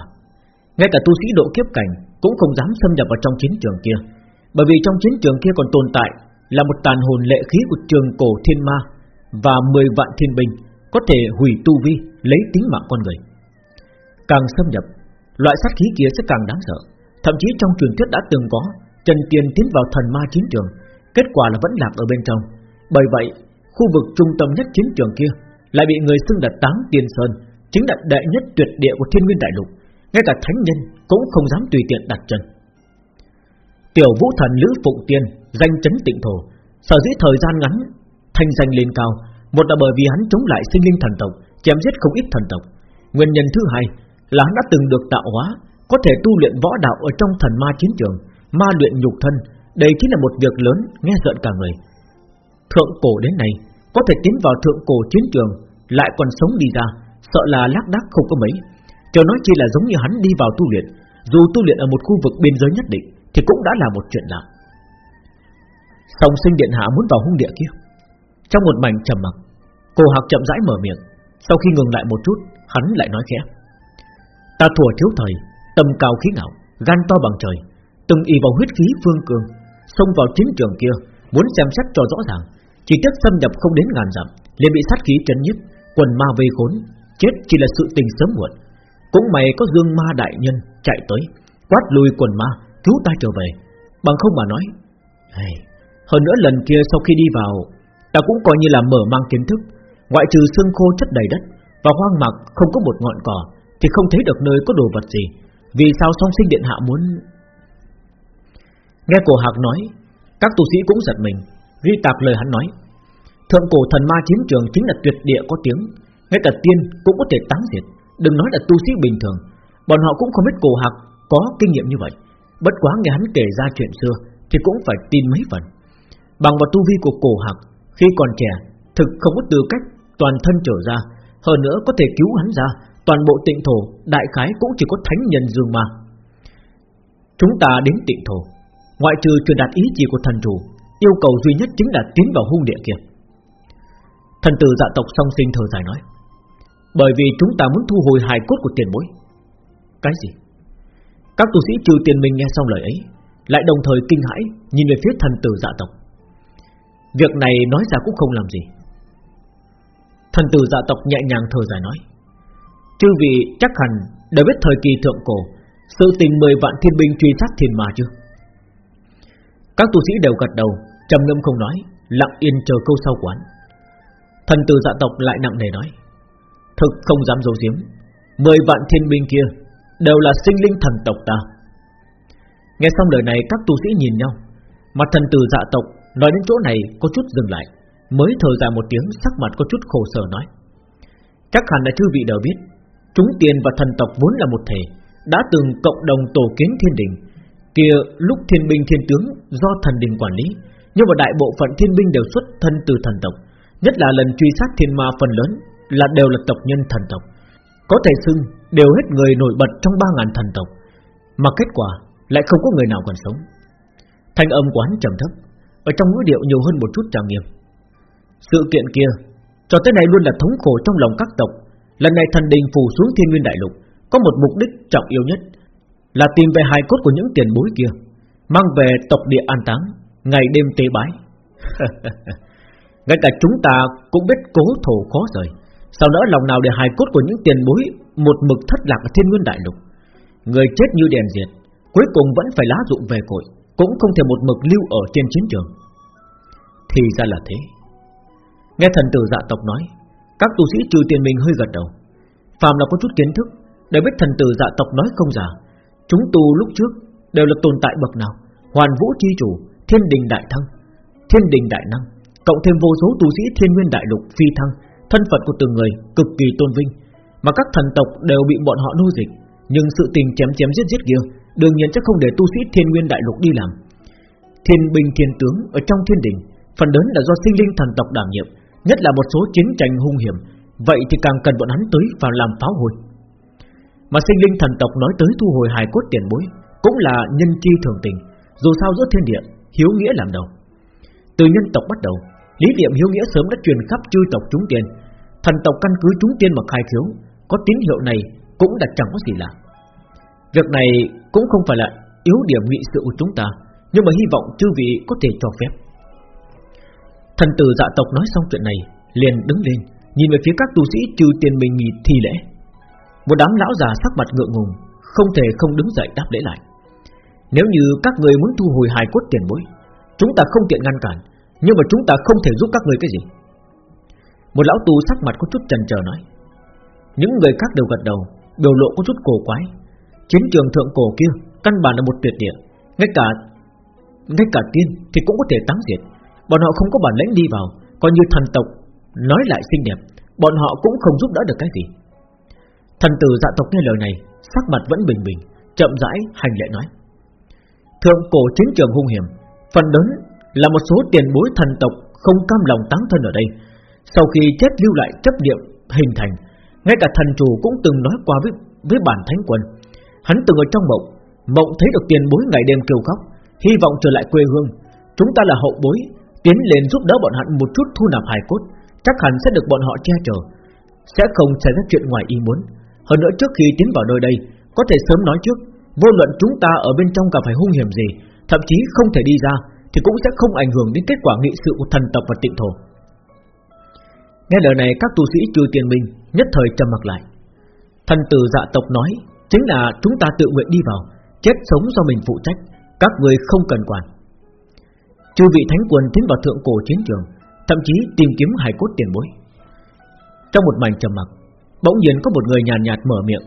Ngay cả tu sĩ độ kiếp cảnh cũng không dám xâm nhập vào trong chiến trường kia, bởi vì trong chiến trường kia còn tồn tại là một tàn hồn lệ khí của trường cổ thiên ma và 10 vạn thiên binh có thể hủy tu vi, lấy tính mạng con người. Càng xâm nhập, loại sát khí kia sẽ càng đáng sợ. Thậm chí trong truyền thuyết đã từng có Trần Tiên tiến vào thần ma chiến trường, kết quả là vẫn lạc ở bên trong. Bởi vậy, khu vực trung tâm nhất chiến trường kia lại bị người xưng là Táng Tiên Sơn, chính là đệ nhất tuyệt địa của Thiên Nguyên Đại Lục. Ngay cả thánh nhân cũng không dám tùy tiện đặt chân. Tiểu vũ thần Lữ Phụng Tiên Danh chấn tịnh thổ. Sở dĩ thời gian ngắn, Thanh danh lên cao. Một là bởi vì hắn chống lại sinh linh thần tộc, Chém giết không ít thần tộc. Nguyên nhân thứ hai là hắn đã từng được tạo hóa, Có thể tu luyện võ đạo ở trong thần ma chiến trường, Ma luyện nhục thân. Đây chính là một việc lớn, nghe giận cả người. Thượng cổ đến nay, Có thể tiến vào thượng cổ chiến trường, Lại còn sống đi ra, Sợ là lác đác không có mấy. Chờ nói chi là giống như hắn đi vào tu luyện, Dù tu luyện ở một khu vực biên giới nhất định, Thì cũng đã là một chuyện lạ. Song sinh điện hạ muốn vào hung địa kia. Trong một mảnh trầm mặc Cô học chậm rãi mở miệng. Sau khi ngừng lại một chút Hắn lại nói khẽ. Ta thua thiếu thời tầm cao khí ngạo Gan to bằng trời Từng y vào huyết khí phương cường Xông vào chiến trường kia Muốn xem xét cho rõ ràng. Chỉ tiếc xâm nhập không đến ngàn dặm liền bị sát khí trấn nhiếp Quần ma vây khốn Chết chỉ là sự tình sớm muộn. Cũng may có dương ma đại nhân chạy tới Quát lùi quần ma Cứu ta trở về. Bằng không mà nói hey, hơn nữa lần kia sau khi đi vào, Ta cũng coi như là mở mang kiến thức, Ngoại trừ xương khô chất đầy đất Và hoang mạc không có một ngọn cỏ Thì không thấy được nơi có đồ vật gì. Vì sao song sinh điện hạ muốn? Nghe cổ hạc nói, Các tu sĩ cũng giật mình, Ghi tạc lời hắn nói, Thượng cổ thần ma chiến trường chính là tuyệt địa có tiếng, Ngay cả tiên cũng có thể tán diệt, Đừng nói là tu sĩ bình thường, Bọn họ cũng không biết cổ hạc có kinh nghiệm như vậy. Bất quá nghe hắn kể ra chuyện xưa Thì cũng phải tin mấy phần. Bằng vào tu vi của cổ hạc, Khi còn trẻ, Thực không có tư cách toàn thân trở ra. Hơn nữa có thể cứu hắn ra, Toàn bộ tịnh thổ, Đại khái cũng chỉ có thánh nhân dương mà Chúng ta đến tịnh thổ, Ngoại trừ truyền đạt ý chỉ của thần chủ, Yêu cầu duy nhất chính là tiến vào hung địa kia. Thần tử dạ tộc song sinh thở dài nói, Bởi vì chúng ta muốn thu hồi hài cốt của tiền bối. Cái gì? Các tu sĩ trừ tiền mình nghe xong lời ấy, Lại đồng thời kinh hãi Nhìn về phía thần tử dạ tộc. Việc này nói ra cũng không làm gì. Thần tử dạ tộc nhẹ nhàng thở dài nói, Chư vị chắc hẳn Đã biết thời kỳ thượng cổ, Sự tình mười vạn thiên binh truy sát thiên mà chưa? Các tu sĩ đều gật đầu, trầm ngâm không nói, Lặng yên chờ câu sau quán. Thần tử dạ tộc lại nặng nề nói, Thực không dám dấu giếm, Mười vạn thiên binh kia Đều là sinh linh thần tộc ta. Nghe xong lời này, các tu sĩ nhìn nhau, Mặt thần tử dạ tộc Nói đến chỗ này, có chút dừng lại, Mới thở dài một tiếng, sắc mặt có chút khổ sở nói. Chắc hẳn là chư vị đều biết, Chúng tiền và thần tộc vốn là một thể, Đã từng cộng đồng tổ kiến thiên đình. Kia lúc thiên binh thiên tướng Do thần đình quản lý, Nhưng mà đại bộ phận thiên binh đều xuất thân từ thần tộc. Nhất là lần truy sát thiên ma phần lớn Là đều là tộc nhân thần tộc. Có thể xưng đều hết người nổi bật trong ba ngàn thần tộc, Mà kết quả lại không có người nào còn sống. Thanh âm quán trầm thấp. Ở trong ngữ điệu nhiều hơn một chút trang nghiêm Sự kiện kia, Cho tới nay luôn là thống khổ trong lòng các tộc. Lần này thần đình phủ xuống thiên nguyên đại lục, Có một mục đích trọng yếu nhất Là tìm về hài cốt của những tiền bối kia, Mang về tộc địa an táng, Ngày đêm tế bái. Ngay cả chúng ta cũng biết cố thổ khó rời. Sau đó lòng nào để hài cốt của những tiền bối Một mực thất lạc ở thiên nguyên đại lục? Người chết như đèn diệt, Cuối cùng vẫn phải lá dụng về cội. Cũng không thể một mực lưu ở trên chiến trường. Thì ra là thế. Nghe thần tử dạ tộc nói Các tu sĩ trừ tiền mình hơi gật đầu. Phạm là có chút kiến thức Để biết thần tử dạ tộc nói không giả Chúng tu lúc trước đều là tồn tại bậc nào? Hoàn vũ chi chủ Thiên đình đại thăng. Thiên đình đại năng cộng thêm vô số tu sĩ thiên nguyên đại lục phi thăng, thân phận của từng người cực kỳ tôn vinh, mà các thần tộc đều bị bọn họ nô dịch, nhưng sự tình chém chém giết giết kia, đương nhiên chắc không để tu sĩ thiên nguyên đại lục đi làm. Thiên binh thiên tướng ở trong thiên đình, phần lớn là do sinh linh thần tộc đảm nhiệm, nhất là một số chiến tranh hung hiểm, vậy thì càng cần bọn hắn tới và làm pháo hồi. Mà sinh linh thần tộc nói tới thu hồi hài cốt tiền bối, cũng là nhân chi thường tình, dù sao giữa thiên địa hiếu nghĩa làm đầu. Từ nhân tộc bắt đầu, Lý niệm hiếu nghĩa sớm đã truyền khắp chư tộc chúng tiên Thần tộc căn cứ chúng tiên mà khai khiếu Có tín hiệu này cũng đã chẳng có gì lạ Việc này cũng không phải là yếu điểm nghị sự của chúng ta, Nhưng mà hy vọng chư vị có thể cho phép. Thần tử dạ tộc nói xong chuyện này, Liền đứng lên, Nhìn về phía các tu sĩ trừ tiền mình nghỉ thi lễ. Một đám lão già sắc mặt ngượng ngùng, Không thể không đứng dậy đáp lễ lại. Nếu như các người muốn thu hồi hài cốt tiền bối, Chúng ta không tiện ngăn cản, nhưng mà chúng ta không thể giúp các người cái gì. Một lão tu sắc mặt có chút trần chờ nói. Những người khác đều gật đầu, Biểu lộ có chút cổ quái. Chiến trường thượng cổ kia Căn bản là một tuyệt địa Ngay cả ngay cả tiên thì cũng có thể táng diệt Bọn họ không có bản lĩnh đi vào Coi như thần tộc Nói lại xinh đẹp Bọn họ cũng không giúp đỡ được cái gì Thần tử dạ tộc nghe lời này Sắc mặt vẫn bình bình Chậm rãi hành lệ nói Thượng cổ chiến trường hung hiểm Phần lớn là một số tiền bối thần tộc không cam lòng táng thân ở đây. Sau khi chết lưu lại chấp niệm hình thành, ngay cả thần chủ cũng từng nói qua với với bản thánh quân. Hắn từng ở trong mộng, mộng thấy được tiền bối ngày đêm kêu khóc, hy vọng trở lại quê hương. Chúng ta là hậu bối, tiến lên giúp đỡ bọn hắn một chút thu nạp hài cốt, chắc hẳn sẽ được bọn họ che chở, sẽ không xảy ra chuyện ngoài ý muốn. Hơn nữa trước khi tiến vào nơi đây, có thể sớm nói trước, vô luận chúng ta ở bên trong gặp phải hung hiểm gì, thậm chí không thể đi ra, thì cũng sẽ không ảnh hưởng đến kết quả nghị sự của thần tộc và tịnh thổ. Nghe lời này các tu sĩ trừ tiền mình nhất thời trầm mặc lại. Thần tử dạ tộc nói chính là chúng ta tự nguyện đi vào, chết sống do mình phụ trách, Các người không cần quản. Chư vị thánh quân tiến vào thượng cổ chiến trường Thậm chí tìm kiếm hải cốt tiền bối. Trong một mảnh trầm mặc Bỗng nhiên có một người nhàn nhạt, nhạt mở miệng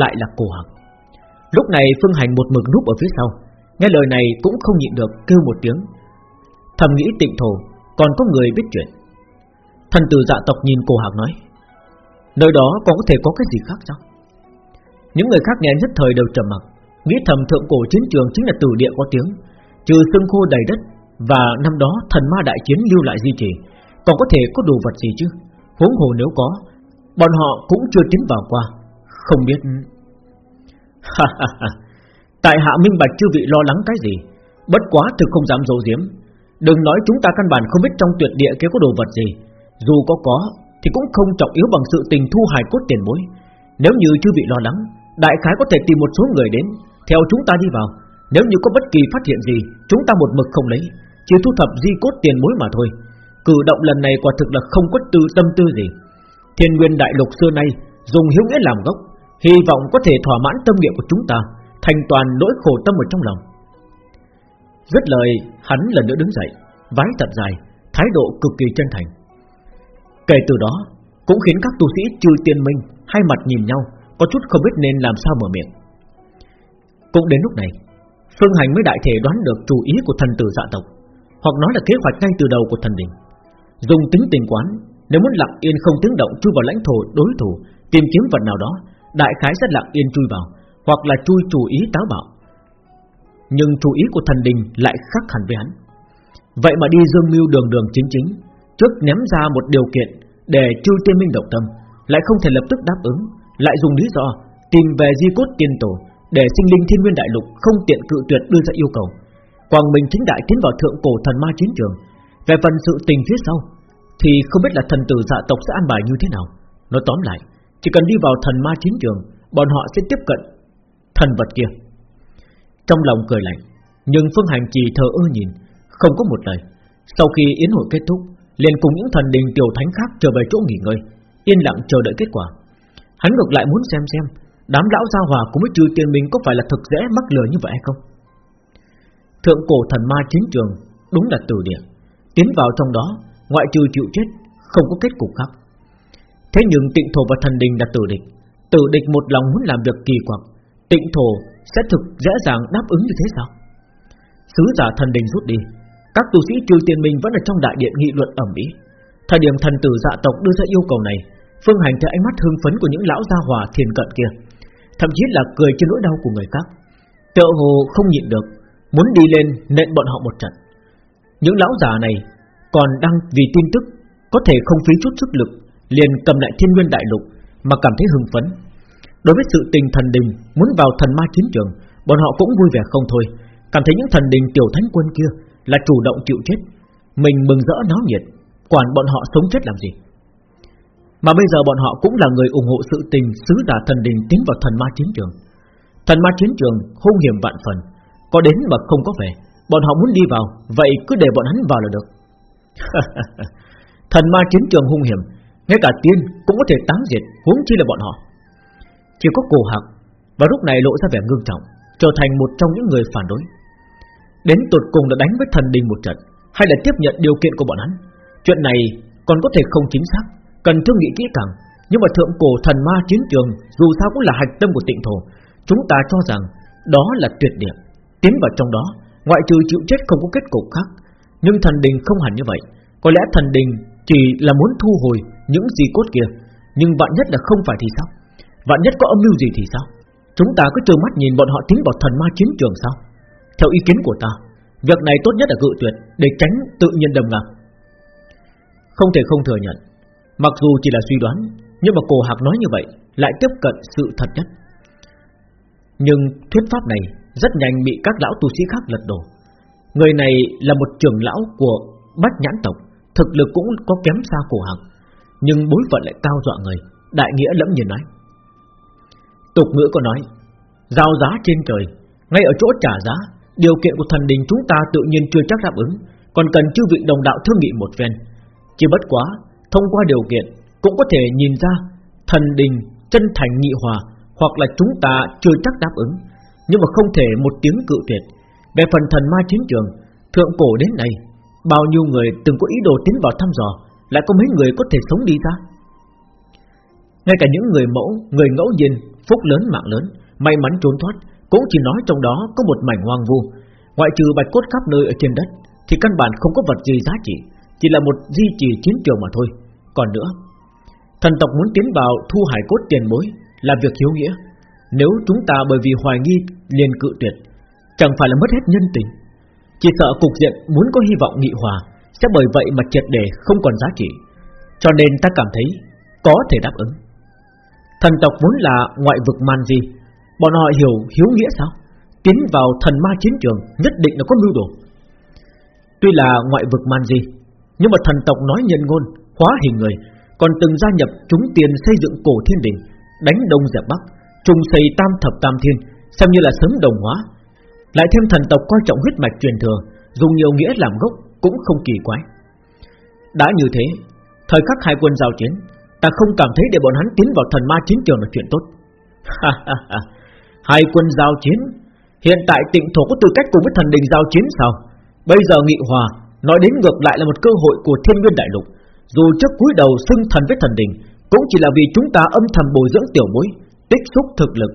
Lại là cổ hạc. Lúc này Phương Hành một mực núp ở phía sau Nghe lời này cũng không nhịn được kêu một tiếng. Thầm nghĩ tịnh thổ Còn có người biết chuyện. Thần tử dạ tộc nhìn cổ hạc nói Nơi đó còn có thể có cái gì khác sao? Những người khác nghe nhất thời đều trầm mặc. Nghĩ thầm thượng cổ chiến trường chính là tử địa có tiếng. Trừ xương khô đầy đất Và năm đó thần ma đại chiến lưu lại di trì, Còn có thể có đồ vật gì chứ? Huống hồ nếu có, Bọn họ cũng chưa tiến vào qua. Không biết. Tại hạ minh bạch chưa vị lo lắng cái gì? Bất quá thực không dám giấu giếm. Đừng nói chúng ta căn bản không biết trong tuyệt địa kia có đồ vật gì. Dù có có, Thì cũng không trọng yếu bằng sự tình thu hài cốt tiền bối. Nếu như chưa vị lo lắng Đại khái có thể tìm một số người đến. Theo chúng ta đi vào, Nếu như có bất kỳ phát hiện gì, Chúng ta một mực không lấy. Chỉ thu thập di cốt tiền bối mà thôi. Cử động lần này quả thực là không có tư, tâm tư gì. Thiên nguyên đại lục xưa nay Dùng hiếu nghĩa làm gốc, Hy vọng có thể thỏa mãn tâm nguyện của chúng ta, Thành toàn nỗi khổ tâm ở trong lòng. Dứt lời, Hắn lần nữa đứng dậy, Vái thật dài, Thái độ cực kỳ chân thành. Kể từ đó, Cũng khiến các tu sĩ trừ tiên minh Hai mặt nhìn nhau có chút không biết nên làm sao mở miệng. Cũng đến lúc này, Phương Hành mới đại thể đoán được chủ ý của thần tử dạ tộc, Hoặc nói là kế hoạch ngay từ đầu của thần đình. Dùng tính tình quán, Nếu muốn lặng yên không tiếng động chui vào lãnh thổ đối thủ, Tìm kiếm vật nào đó, Đại khái rất lặng yên chui vào, Hoặc là chui chủ ý táo bạo. Nhưng chủ ý của thần đình lại khác hẳn với hắn. Vậy mà đi dương mưu đường đường chính chính, Trước ném ra một điều kiện Để chui tiên minh động tâm, Lại không thể lập tức đáp ứng lại dùng lý do tìm về di cốt tiên tổ Để sinh linh thiên nguyên đại lục Không tiện cự tuyệt đưa ra yêu cầu. Quang Minh chính đại tiến vào thượng cổ thần ma chiến trường. Về phần sự tình phía sau, Thì không biết là thần tử dạ tộc sẽ an bài như thế nào. Nói tóm lại, Chỉ cần đi vào thần ma chiến trường, Bọn họ sẽ tiếp cận thần vật kia. Trong lòng cười lạnh, Nhưng Phương Hành chỉ thờ ơ nhìn, Không có một lời. Sau khi yến hội kết thúc, liền cùng những thần đình tiểu thánh khác trở về chỗ nghỉ ngơi, Yên lặng chờ đợi kết quả. Hắn ngược lại muốn xem xem Đám lão gia hòa cũng với trừ tiền mình có phải là thực dễ mắc lừa như vậy hay không. Thượng cổ thần ma chiến trường Đúng là từ địa Tiến vào trong đó, Ngoại trừ chịu chết, Không có kết cục khác. Thế nhưng tịnh thổ và thần đình là tử địch Tử địch một lòng muốn làm việc kỳ quặc, Tịnh thổ sẽ thực dễ dàng đáp ứng như thế sao? Sứ giả thần đình rút đi, Các tu sĩ trừ tiền minh vẫn ở trong đại điện nghị luận ẩm ý Thời điểm thần tử dạ tộc đưa ra yêu cầu này Phương Hành thấy ánh mắt hưng phấn của những lão gia hòa thiền cận kia, Thậm chí là cười trên nỗi đau của người khác. Tựa hồ không nhịn được, Muốn đi lên nện bọn họ một trận. Những lão già này Còn đang vì tin tức, Có thể không phí chút sức lực, Liền cầm lại thiên nguyên đại lục Mà cảm thấy hưng phấn. Đối với sự tình thần đình, Muốn vào thần ma chiến trường, Bọn họ cũng vui vẻ không thôi. Cảm thấy những thần đình tiểu thánh quân kia Là chủ động chịu chết. Mình mừng rỡ náo nhiệt, Quản bọn họ sống chết làm gì? Mà bây giờ bọn họ cũng là người ủng hộ sự tình Sứ giả thần đình tiến vào thần ma chiến trường. Thần ma chiến trường hung hiểm vạn phần, có đến mà không có về. Bọn họ muốn đi vào, Vậy cứ để bọn hắn vào là được. Thần ma chiến trường hung hiểm, Ngay cả tiên cũng có thể tán diệt, Huống chi là bọn họ. Chỉ có cổ hạc, Và lúc này lộ ra vẻ ngưng trọng, Trở thành một trong những người phản đối. Đến tột cùng đã đánh với thần đình một trận, Hay là tiếp nhận điều kiện của bọn hắn? Chuyện này còn có thể không chính xác. Cần thương nghị kỹ càng, Nhưng mà thượng cổ thần ma chiến trường, Dù sao cũng là hạch tâm của tịnh thổ, Chúng ta cho rằng đó là tuyệt điểm Tiến vào trong đó, Ngoại trừ chịu chết không có kết cục khác. Nhưng thần đình không hẳn như vậy. Có lẽ thần đình chỉ là muốn thu hồi Những gì cốt kia, Nhưng vạn nhất là không phải thì sao? Vạn nhất có âm mưu gì thì sao? Chúng ta cứ trơ mắt nhìn bọn họ tiến vào thần ma chiến trường sao? Theo ý kiến của ta, Việc này tốt nhất là cự tuyệt Để tránh tự nhiên đầm ngập Không thể không thừa nhận Mặc dù chỉ là suy đoán Nhưng mà cổ hạc nói như vậy Lại tiếp cận sự thật nhất Nhưng thuyết pháp này rất nhanh bị các lão tu sĩ khác lật đổ. Người này là một trưởng lão của Bách Nhãn tộc, thực lực cũng có kém xa cổ hạc nhưng bối phận lại cao dọa người, đại nghĩa lẫm nhìn nói. Tục ngữ có nói, giao giá trên trời, ngay ở chỗ trả giá, điều kiện của thần đình chúng ta tự nhiên chưa chắc đáp ứng, còn cần chư vị đồng đạo thương nghị một phen. Chỉ bất quá, thông qua điều kiện cũng có thể nhìn ra thần đình chân thành nghị hòa hoặc là chúng ta chưa chắc đáp ứng. Nhưng mà không thể một tiếng cự tuyệt. Về phần thần ma chiến trường Thượng cổ đến nay Bao nhiêu người từng có ý đồ tiến vào thăm dò Lại có mấy người có thể sống đi ra? Ngay cả những người mẫu Người ngẫu nhiên, phúc lớn mạng lớn May mắn trốn thoát Cũng chỉ nói trong đó có một mảnh hoang vu. Ngoại trừ bạch cốt khắp nơi ở trên đất Thì căn bản không có vật gì giá trị. Chỉ là một di trì chiến trường mà thôi. Còn nữa, Thần tộc muốn tiến vào thu hải cốt tiền bối Là việc hiếu nghĩa. Nếu chúng ta bởi vì hoài nghi liền cự tuyệt, Chẳng phải là mất hết nhân tình. Chỉ sợ cục diện muốn có hy vọng nghị hòa Sẽ bởi vậy mà triệt để không còn giá trị. Cho nên ta cảm thấy Có thể đáp ứng. Thần tộc vốn là ngoại vực man di, Bọn họ hiểu hiếu nghĩa sao? Tiến vào thần ma chiến trường Nhất định là có mưu đồ. Tuy là ngoại vực man di nhưng mà thần tộc nói nhân ngôn, Hóa hình người, Còn từng gia nhập chúng tiền xây dựng cổ thiên đình, Đánh đông dẹp bắc, Trùng xây tam thập tam thiên, Xem như là sớm đồng hóa. Lại thêm thần tộc coi trọng huyết mạch truyền thừa, Dùng nhiều nghĩa làm gốc cũng không kỳ quái. Đã như thế, Thời khắc hai quân giao chiến, Ta không cảm thấy để bọn hắn tiến vào thần ma chiến trường là chuyện tốt. Hai quân giao chiến, Hiện tại tịnh thổ có tư cách cùng với thần đình giao chiến sao? Bây giờ nghị hòa Nói đến ngược lại là một cơ hội của thiên nguyên đại lục. Dù trước cúi đầu xưng thần với thần đình, Cũng chỉ là vì chúng ta âm thầm bồi dưỡng tiểu mối Tích xúc thực lực.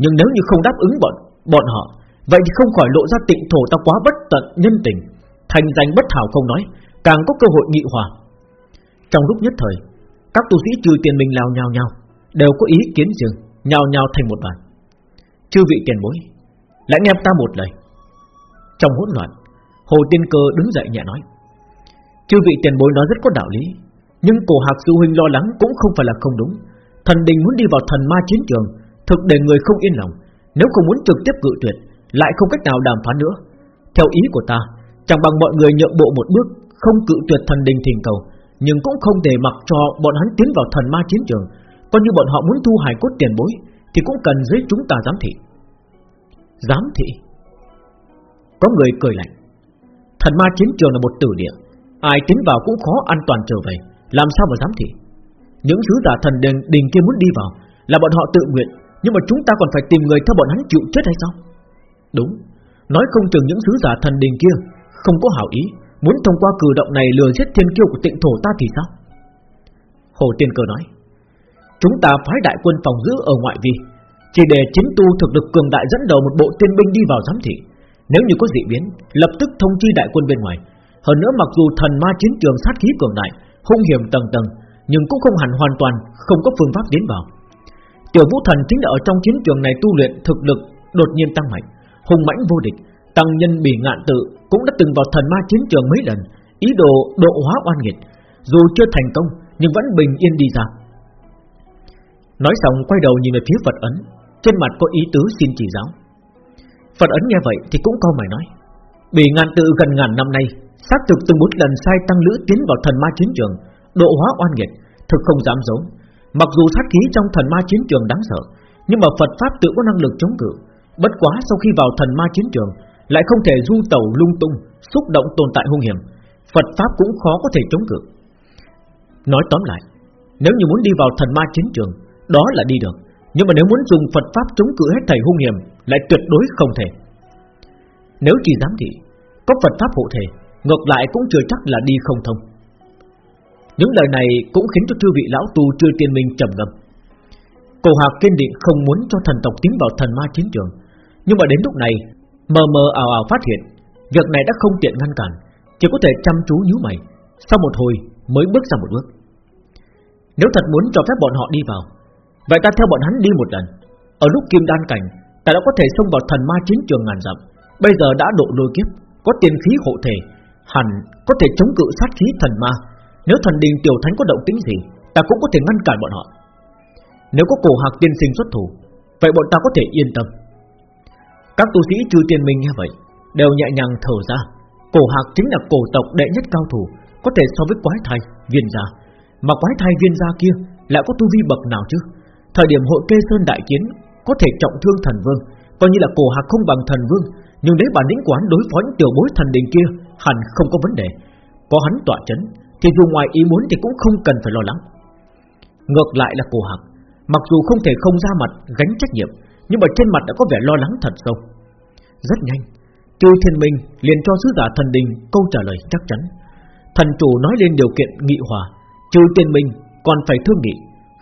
Nhưng nếu như không đáp ứng bọn bọn họ, Vậy thì không khỏi lộ ra tịnh thổ ta quá bất tận nhân tình. Thành danh bất hảo không nói, Càng có cơ hội nghị hòa. Trong lúc nhất thời, Các tu sĩ trừ tiền mình lao nhào nhau Đều có ý kiến riêng, Nhào nhào thành một đoàn. Chư vị tiền bối lại nghe ta một lời. Trong hỗn loạn Hồ Tiên Cơ đứng dậy nhẹ nói, Chư vị tiền bối nói rất có đạo lý, Nhưng cổ hạc sư huynh lo lắng Cũng không phải là không đúng. Thần đình muốn đi vào thần ma chiến trường, Thực để người không yên lòng. Nếu không muốn trực tiếp cự tuyệt, Lại không cách nào đàm phán nữa. Theo ý của ta, Chẳng bằng mọi người nhượng bộ một bước, Không cự tuyệt thần đình thỉnh cầu, Nhưng cũng không để mặc cho bọn hắn tiến vào thần ma chiến trường. Còn như bọn họ muốn thu hài cốt tiền bối, Thì cũng cần dưới chúng ta giám thị. Giám thị? Có người cười lạnh. Thần ma chiến trường là một tử địa. Ai tiến vào cũng khó an toàn trở về. Làm sao mà dám thị Những sứ giả thần đình, đình kia muốn đi vào Là bọn họ tự nguyện. Nhưng mà chúng ta còn phải tìm người theo bọn hắn chịu chết hay sao? Đúng. Nói không chừng những sứ giả thần đình kia Không có hảo ý Muốn thông qua cử động này lừa giết thiên kiêu của tịnh thổ ta thì sao? Hồ Tiên Cơ nói Chúng ta phái đại quân phòng giữ ở ngoại vi chỉ để chính tu thực lực cường đại dẫn đầu một bộ tiên binh đi vào giám thị. Nếu như có dị biến, Lập tức thông chi đại quân bên ngoài. Hơn nữa mặc dù thần ma chiến trường sát khí cường đại, Hung hiểm tầng tầng, Nhưng cũng không hẳn hoàn toàn, Không có phương pháp tiến vào. Tiểu vũ thần chính là ở trong chiến trường này tu luyện, Thực lực đột nhiên tăng mạnh Hùng mãnh vô địch, Tăng nhân bỉ ngạn tự, Cũng đã từng vào thần ma chiến trường mấy lần, Ý đồ độ hóa oan nghiệt. Dù chưa thành công, Nhưng vẫn bình yên đi ra. Nói xong, quay đầu nhìn về phía Phật ấn. Trên mặt có ý tứ xin chỉ giáo. Phật ấn nghe vậy thì cũng câu mày nói. Bị ngàn tự gần ngàn năm nay, Xác thực từng bốn lần sai tăng lữ tiến vào thần ma chiến trường, Độ hóa oan nghiệt, Thực không dám giấu Mặc dù sát khí trong thần ma chiến trường đáng sợ, Nhưng mà Phật Pháp tự có năng lực chống cự. Bất quá sau khi vào thần ma chiến trường, Lại không thể du tẩu lung tung, Xúc động tồn tại hung hiểm. Phật Pháp cũng khó có thể chống cự. Nói tóm lại, Nếu như muốn đi vào thần ma chiến trường, Đó là đi được nhưng mà nếu muốn dùng Phật Pháp chống cự hết thầy hung hiểm, Lại tuyệt đối không thể. Nếu chỉ dám thị Có Phật Pháp hộ thể, Ngược lại cũng chưa chắc là đi không thông. Những lời này cũng khiến cho chư vị lão tu chưa tiên minh trầm ngâm. Cổ hạc kiên định không muốn cho thần tộc tiến vào thần ma chiến trường. Nhưng mà đến lúc này, Mờ mờ ảo ảo phát hiện, Việc này đã không tiện ngăn cản, Chỉ có thể chăm chú nhíu mày. Sau một hồi mới bước ra một bước. Nếu thật muốn cho phép bọn họ đi vào Vậy ta theo bọn hắn đi một lần. Ở lúc kim đan cảnh Ta đã có thể xông vào thần ma chiến trường ngàn dặm. Bây giờ đã độ lôi kiếp Có tiền khí hộ thể Hẳn có thể chống cự sát khí thần ma. Nếu thần đình tiểu thánh có động tĩnh gì Ta cũng có thể ngăn cản bọn họ. Nếu có cổ hạc tiên sinh xuất thủ Vậy bọn ta có thể yên tâm. Các tu sĩ trừ tiền mình nghe vậy Đều nhẹ nhàng thở ra. Cổ hạc chính là cổ tộc đệ nhất cao thủ Có thể so với quái thai, viên gia. Mà quái thai viên gia kia Lại có tu vi bậc nào chứ? Thời điểm hội kê sơn đại chiến Có thể trọng thương thần vương Coi như là cổ hạc không bằng thần vương Nhưng nếu bản lĩnh của hắn đối phó những tiểu bối thần đình kia Hẳn không có vấn đề Có hắn tọa chấn Thì dù ngoài ý muốn thì cũng không cần phải lo lắng Ngược lại là cổ hạc Mặc dù không thể không ra mặt gánh trách nhiệm Nhưng mà trên mặt đã có vẻ lo lắng thật sâu Rất nhanh Tiêu Thiên Minh liền cho sứ giả thần đình câu trả lời chắc chắn. Thần chủ nói lên điều kiện nghị hòa, trừ Thiên Minh còn phải thương nghị,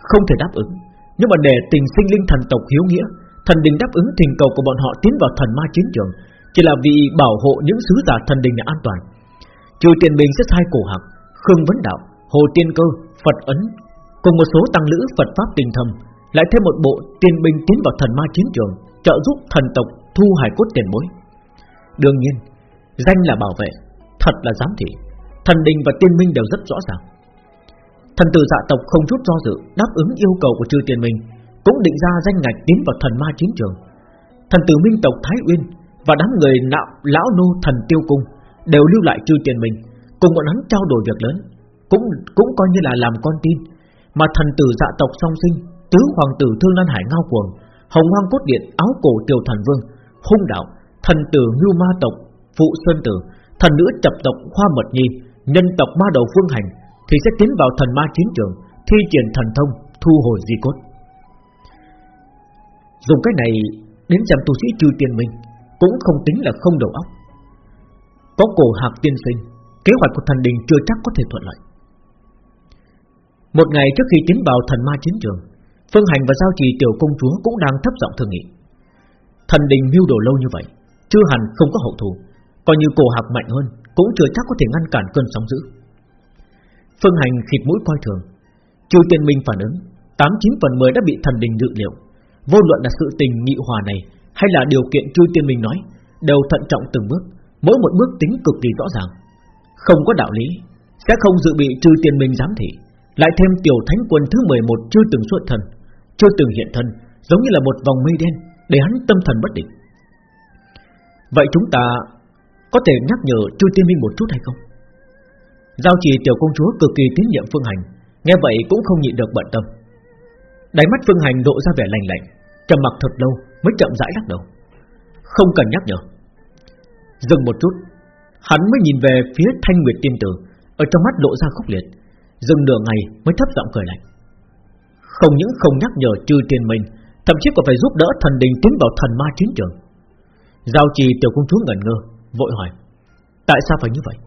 không thể đáp ứng. Nhưng mà để tình sinh linh thần tộc hiếu nghĩa, thần đình đáp ứng thỉnh cầu của bọn họ tiến vào thần ma chiến trường, chỉ là vì bảo hộ những sứ giả thần đình là an toàn. Trừ tiền bình sẽ sai cổ hạc, Khương Vấn Đạo, Hồ Tiên Cơ, Phật Ấn cùng một số tăng lữ Phật pháp tình thầm, lại thêm một bộ tiền binh tiến vào thần ma chiến trường, trợ giúp thần tộc thu hải cốt tiền bối. Đương nhiên, danh là bảo vệ, thật là giám thị, thần đình và tiên minh đều rất rõ ràng. Thần tử dạ tộc không chút do dự đáp ứng yêu cầu của chư tiền mình cũng định ra danh ngạch tiến vào thần ma chiến trường. Thần tử minh tộc Thái Uyên và đám người lão lão nô thần tiêu cung đều lưu lại chư tiền mình cùng bọn hắn trao đổi việc lớn, cũng cũng coi như là làm con tin. Mà thần tử dạ tộc song sinh, tứ hoàng tử thương lan hải ngao cuồng, hồng hoang cốt điện áo cổ tiểu thần vương, hung đạo, thần tử ngưu ma tộc, phụ sơn tử, thần nữ chập tộc hoa mật nhi, nhân tộc ma đầu phương hành thì sẽ tiến vào thần ma chiến trường, thi triển thần thông, thu hồi di cốt. Dùng cái này đến xem tu sĩ trừ tiên minh cũng không tính là không đầu óc. Có cổ hạc tiên sinh, kế hoạch của thần đình chưa chắc có thể thuận lợi. Một ngày trước khi tiến vào thần ma chiến trường, Phương Hành và Giao Trì tiểu công chúa cũng đang thấp giọng thương nghị. Thần đình mưu đồ lâu như vậy, chưa hẳn không có hậu thù, coi như cổ hạc mạnh hơn, cũng chưa chắc có thể ngăn cản cơn sóng dữ. Phương Hành khịt mũi coi thường, Chu Tiên Minh phản ứng, tám chín phần mười đã bị thần đình dự liệu. Vô luận là sự tình nghị hòa này hay là điều kiện Trư Tiên Minh nói, đều thận trọng từng bước, mỗi một bước tính cực kỳ rõ ràng. Không có đạo lý, sẽ không dự bị Trư Tiên Minh giám thị, lại thêm tiểu thánh quân thứ 11 chưa từng xuất thần, chưa từng hiện thân, giống như là một vòng mây đen để hắn tâm thần bất định. Vậy chúng ta có thể nhắc nhở Trư Tiên Minh một chút hay không? Giao trì tiểu công chúa cực kỳ tín nhiệm Phương Hành, nghe vậy cũng không nhịn được bận tâm. Đáy mắt Phương Hành lộ ra vẻ lạnh lạnh, trầm mặc thật lâu mới chậm rãi lắc đầu. Không cần nhắc nhở. Dừng một chút, hắn mới nhìn về phía Thanh Nguyệt Tiên Tử, ở trong mắt lộ ra khốc liệt, dừng nửa ngày mới thấp giọng cười lạnh. Không những không nhắc nhở trừ tiền mình, thậm chí còn phải giúp đỡ thần đình tiến vào thần ma chiến trường. Giao trì tiểu công chúa ngẩn ngơ, vội hỏi: Tại sao phải như vậy?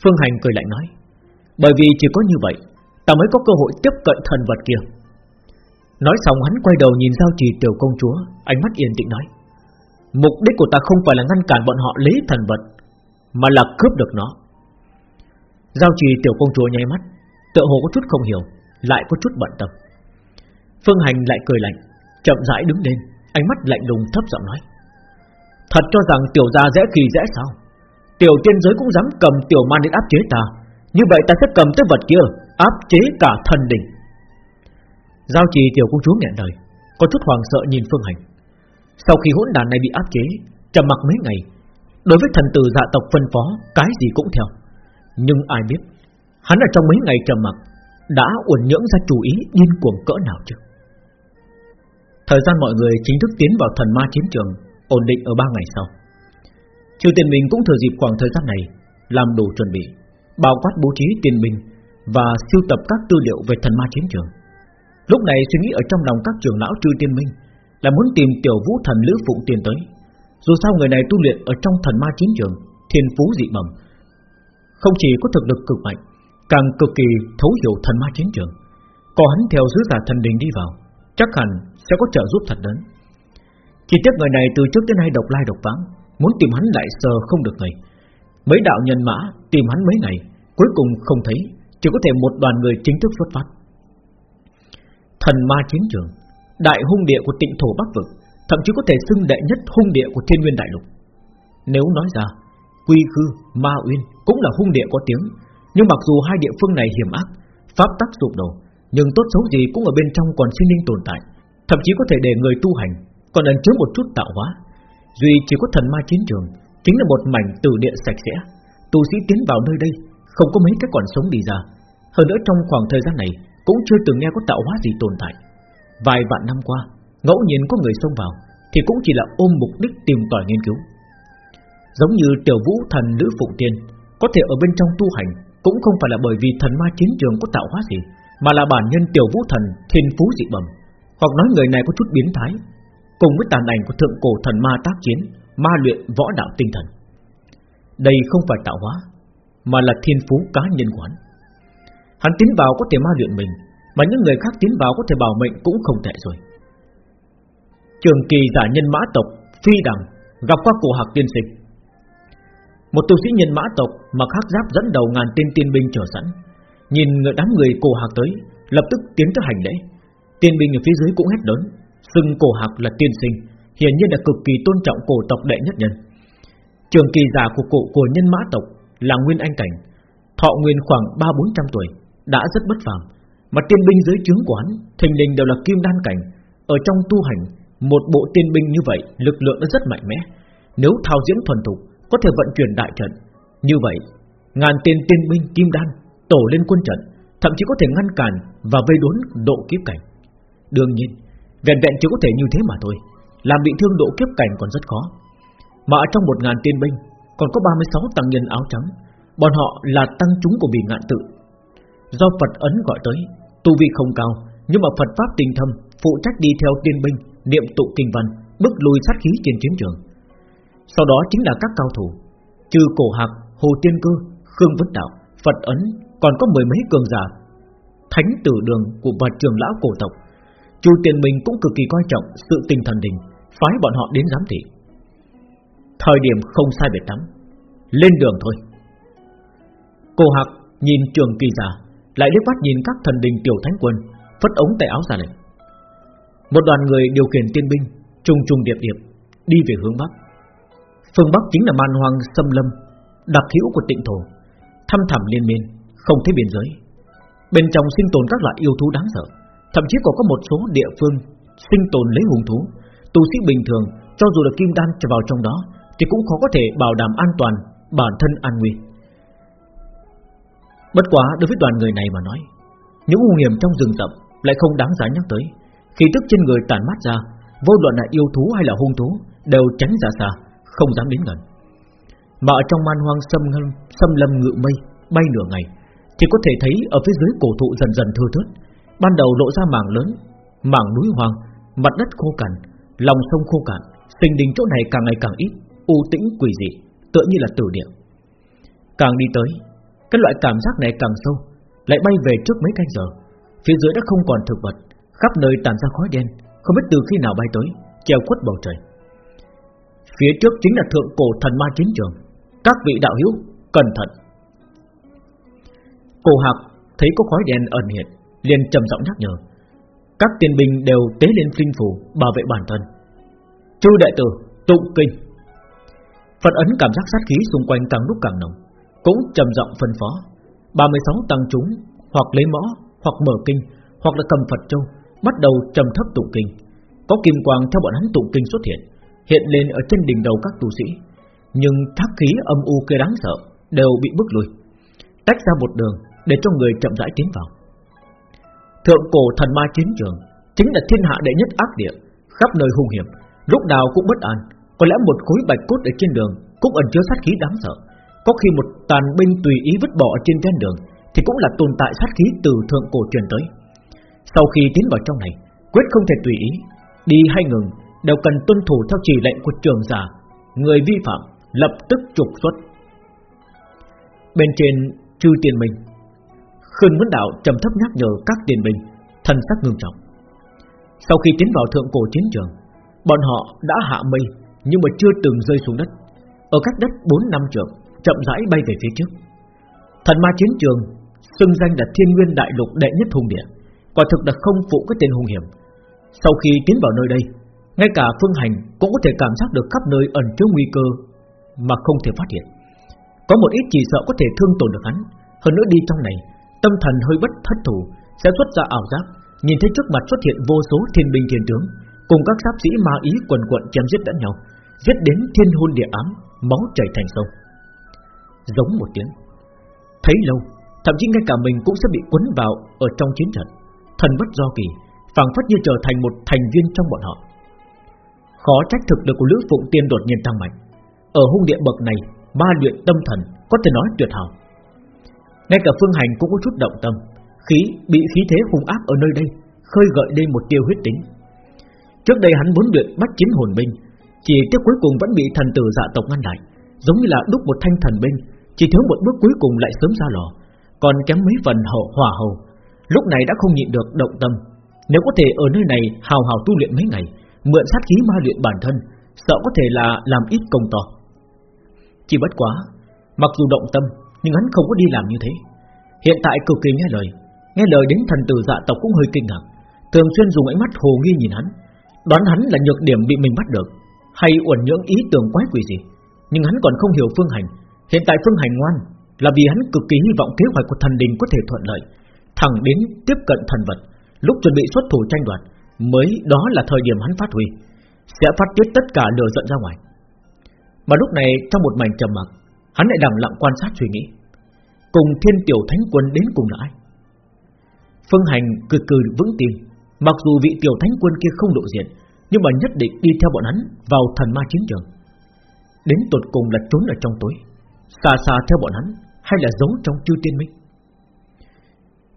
Phương Hành cười lại nói: Bởi vì chỉ có như vậy, ta mới có cơ hội tiếp cận thần vật kia. Nói xong hắn quay đầu nhìn Giao trì tiểu công chúa, ánh mắt yên tĩnh nói: Mục đích của ta không phải là ngăn cản bọn họ lấy thần vật, mà là cướp được nó. Giao trì tiểu công chúa nháy mắt, tựa hồ có chút không hiểu, lại có chút bận tâm. Phương Hành lại cười lạnh, chậm rãi đứng lên, ánh mắt lạnh lùng thấp giọng nói: Thật cho rằng tiểu gia dễ kỳ dễ sao? Tiểu tiên giới cũng dám cầm tiểu man đến áp chế ta, như vậy ta sẽ cầm tới vật kia, áp chế cả thần đỉnh. Giao trì tiểu công chúa nghẹn lời, có chút hoàng sợ nhìn Phương Hành. Sau khi hỗn đàn này bị áp chế, trầm mặc mấy ngày, đối với thần tử dạ tộc phân phó, cái gì cũng theo. Nhưng ai biết, hắn ở trong mấy ngày trầm mặc đã uẩn nhưỡng ra chủ ý điên cuồng cỡ nào chứ? Thời gian mọi người chính thức tiến vào thần ma chiến trường, ổn định ở ba ngày sau. Triều Tiền Minh cũng thừa dịp khoảng thời gian này làm đủ chuẩn bị, bao quát bố trí tiền binh và siêu tập các tư liệu về thần ma chiến trường. Lúc này suy nghĩ ở trong lòng các trưởng lão Trư Tiên Minh là muốn tìm tiểu vũ thần Lữ Phụng tiền tới. Dù sao người này tu luyện ở trong thần ma chiến trường, thiên phú dị bẩm, không chỉ có thực lực cực mạnh, càng cực kỳ thấu hiểu thần ma chiến trường. Có hắn theo sứ giả thần đình đi vào, chắc hẳn sẽ có trợ giúp thật lớn. Chỉ tiếc người này từ trước đến nay độc lai độc vãng, muốn tìm hắn lại sờ không được này. Mấy đạo nhân mã tìm hắn mấy ngày, cuối cùng không thấy, chỉ có thể một đoàn người chính thức xuất phát. Thần ma chiến trường, đại hung địa của tịnh thổ Bắc vực, thậm chí có thể xưng đệ nhất hung địa của Thiên Nguyên đại lục. Nếu nói ra, Quy Khư, Ma Uyên cũng là hung địa có tiếng, nhưng mặc dù hai địa phương này hiểm ác, pháp tắc sụp đổ, nhưng tốt xấu gì cũng ở bên trong còn sinh linh tồn tại, thậm chí có thể để người tu hành còn ẩn chứa một chút tạo hóa. Duy chỉ có thần ma chiến trường, chính là một mảnh tử địa sạch sẽ, tu sĩ tiến vào nơi đây không có mấy cái còn sống đi ra. Hơn nữa trong khoảng thời gian này cũng chưa từng nghe có tạo hóa gì tồn tại. Vài vạn năm qua, ngẫu nhiên có người xông vào, thì cũng chỉ là ôm mục đích tìm tòi nghiên cứu. Giống như tiểu vũ thần nữ phụng tiên, có thể ở bên trong tu hành, cũng không phải là bởi vì thần ma chiến trường có tạo hóa gì, mà là bản nhân tiểu vũ thần thiên phú dị bẩm, hoặc nói người này có chút biến thái, cùng với tàn ảnh của thượng cổ thần ma tác chiến, Ma luyện võ đạo tinh thần. Đây không phải tạo hóa Mà là thiên phú cá nhân quán Hắn. Tiến vào có thể ma luyện mình Mà những người khác tiến vào có thể bảo mệnh cũng không tệ rồi. Trường kỳ giả nhân mã tộc Phi đằng Gặp qua cổ hạc tiên sinh. Một tu sĩ nhân mã tộc Mặc hắc giáp dẫn đầu ngàn tên tiên binh chờ sẵn Nhìn người đám người cổ hạc tới Lập tức tiến tới hành lễ. Tiên binh ở phía dưới cũng hét lớn Xưng cổ hạc là tiên sinh, Hiển nhiên là cực kỳ tôn trọng cổ tộc đệ nhất nhân. Trường kỳ giả của cụ của nhân mã tộc Là Nguyên Anh Cảnh, Thọ nguyên khoảng ba bốn trăm tuổi, Đã rất bất phàm. Mà tiên binh dưới trướng quán Thình lình đều là kim đan cảnh. Ở trong tu hành, Một bộ tiên binh như vậy, Lực lượng đã rất mạnh mẽ. Nếu thao diễn thuần thục, Có thể vận chuyển đại trận. Như vậy, Ngàn tiên tiên binh kim đan, Tổ lên quân trận, Thậm chí có thể ngăn cản Và vây đốn độ kiếp cảnh. Đương nhiên Vẹn vẹn chỉ có thể như thế mà thôi. Làm bị thương độ kiếp cảnh còn rất khó. Mà ở trong một ngàn tiên binh Còn có 36 tăng nhân áo trắng. Bọn họ là tăng chúng của bì ngạn tự. Do Phật ấn gọi tới Tu vi không cao Nhưng mà Phật Pháp tinh thâm Phụ trách đi theo tiên binh Niệm tụ kinh văn bước lùi sát khí trên chiến trường. Sau đó chính là các cao thủ Trừ cổ hạc, hồ tiên cơ, khương vấn đạo Phật ấn còn có mười mấy cường giả Thánh tử đường của vật trường lão cổ tộc. Chu Tiền Minh cũng cực kỳ coi trọng sự tình thần đình, phái bọn họ đến giám thị. Thời điểm không sai biệt lắm, lên đường thôi. Cô Hạc nhìn trường kỳ giả, lại liếc mắt nhìn các thần đình tiểu thánh quân, phất ống tay áo ra lệnh. Một đoàn người điều khiển tiên binh, trùng trùng điệp điệp, đi về hướng bắc. Phương bắc chính là man hoang xâm lâm, đặc hữu của tịnh thổ, thăm thẳm liên miên, không thấy biên giới. Bên trong sinh tồn các loại yêu thú đáng sợ Thậm chí còn có một số địa phương Sinh tồn lấy hung thú. Tu sĩ bình thường cho dù là kim đan trở vào trong đó Thì cũng khó có thể bảo đảm an toàn Bản thân an nguy. Bất quá đối với đoàn người này mà nói Những nguy hiểm trong rừng rậm Lại không đáng giá nhắc tới. Khi tức trên người tàn mát ra Vô luận là yêu thú hay là hung thú Đều tránh ra xa Không dám đến gần. Mà ở trong man hoang xâm, xâm lâm ngự mây Bay nửa ngày Thì có thể thấy ở phía dưới cổ thụ dần dần thưa thớt. Ban đầu lộ ra mảng lớn, Mảng núi hoang, Mặt đất khô cằn, Lòng sông khô cạn, sinh đình chỗ này càng ngày càng ít, U tĩnh quỷ dị, Tựa như là tử địa. Càng đi tới, Cái loại cảm giác này càng sâu, Lại bay về trước mấy canh giờ, Phía dưới đã không còn thực vật, Khắp nơi tàn ra khói đen, Không biết từ khi nào bay tới, Treo khuất bầu trời. Phía trước chính là thượng cổ thần ma chiến trường, Các vị đạo hữu, Cẩn thận. Cổ hạc, thấy có khói đen ẩn hiện liền trầm giọng nhắc nhở. Các tiên binh đều tế lên linh phủ bảo vệ bản thân. Chu đại tử, tụng kinh. Phật ấn cảm giác sát khí xung quanh càng lúc càng nồng, cũng trầm giọng phân phó. 36 tăng chúng hoặc lấy mõ, hoặc mở kinh, hoặc là cầm Phật châu, bắt đầu trầm thấp tụng kinh. Có kim quang theo bọn hắn tụng kinh xuất hiện, hiện lên ở trên đỉnh đầu các tu sĩ, nhưng thác khí âm u kia đáng sợ đều bị bức lui, tách ra một đường để cho người chậm rãi tiến vào. Thượng cổ thần ma chiến trường Chính là thiên hạ đệ nhất ác địa, Khắp nơi hung hiểm, Lúc nào cũng bất an. Có lẽ một khối bạch cốt ở trên đường Cũng ẩn chứa sát khí đáng sợ. Có khi một tàn binh tùy ý vứt bỏ trên ven đường Thì cũng là tồn tại sát khí từ thượng cổ truyền tới. Sau khi tiến vào trong này, Quyết không thể tùy ý, Đi hay ngừng đều cần tuân thủ theo chỉ lệnh của trường giả Người vi phạm lập tức trục xuất. Bên trên chư tiền mình Khương Vấn Đạo trầm thấp nhắc nhở các tiền binh, thần sắc ngưng trọng. Sau khi tiến vào thượng cổ chiến trường, bọn họ đã hạ mây nhưng mà chưa từng rơi xuống đất. Ở cách đất 4 năm trường chậm rãi bay về phía trước. Thần ma chiến trường xưng danh là Thiên Nguyên Đại Lục đệ nhất hung địa, quả thực là không phụ cái tên hung hiểm. Sau khi tiến vào nơi đây, ngay cả phương hành cũng có thể cảm giác được khắp nơi ẩn chứa nguy cơ mà không thể phát hiện. Có một ít chỉ sợ có thể thương tổn được hắn, hơn nữa đi trong này Tâm thần hơi bất thất thủ, Sẽ xuất ra ảo giác, Nhìn thấy trước mặt xuất hiện vô số thiên binh thiên tướng, Cùng các giáp sĩ ma ý quần quận chém giết lẫn nhau, Giết đến thiên hôn địa ám, Máu chảy thành sông. Giống một tiếng, Thấy lâu, Thậm chí ngay cả mình cũng sẽ bị cuốn vào Ở trong chiến trận Thần bất do kỳ, phảng phất như trở thành một thành viên trong bọn họ. Khó trách thực lực của Lữ Phụng Tiên đột nhiên tăng mạnh, Ở hung địa bậc này Ba luyện tâm thần có thể nói tuyệt hảo ngay cả Phương Hành cũng có chút động tâm. Khí, bị khí thế hung áp ở nơi đây, Khơi gợi lên một tiêu huyết tính. Trước đây hắn muốn luyện bắt chiến hồn binh Chỉ tiếc cuối cùng vẫn bị thần tử dạ tộc ngăn lại, Giống như là đúc một thanh thần binh Chỉ thiếu một bước cuối cùng lại sớm ra lò, Còn kém mấy phần hậu hòa hầu. Lúc này đã không nhịn được động tâm. Nếu có thể ở nơi này hào hào tu luyện mấy ngày, Mượn sát khí ma luyện bản thân, Sợ có thể là làm ít công to. Chỉ bất quá, Mặc dù động tâm nhưng hắn không có đi làm như thế. Hiện tại cực kỳ nghe lời. Nghe lời đến thần tử dạ tộc cũng hơi kinh ngạc. Thường xuyên dùng ánh mắt hồ nghi nhìn hắn. Đoán hắn là nhược điểm bị mình bắt được, Hay uẩn nhưỡng ý tưởng quái quỷ gì. Nhưng hắn còn không hiểu phương hành. Hiện tại phương hành ngoan, Là vì hắn cực kỳ hy vọng kế hoạch của thần đình có thể thuận lợi, Thẳng đến tiếp cận thần vật, Lúc chuẩn bị xuất thủ tranh đoạt, Mới đó là thời điểm hắn phát huy, Sẽ phát tiết tất cả lừa giận ra ngoài. Mà lúc này, trong một mảnh trầm mặc, Hắn lại đằng lặng quan sát suy nghĩ. Cùng thiên tiểu thánh quân đến cùng là ai? Phương Hành cười cười vững tin. Mặc dù vị tiểu thánh quân kia không lộ diện Nhưng mà nhất định đi theo bọn hắn Vào thần ma chiến trường. Đến tột cùng là trốn ở trong tối Xa xa theo bọn hắn Hay là giấu trong chư tiên minh?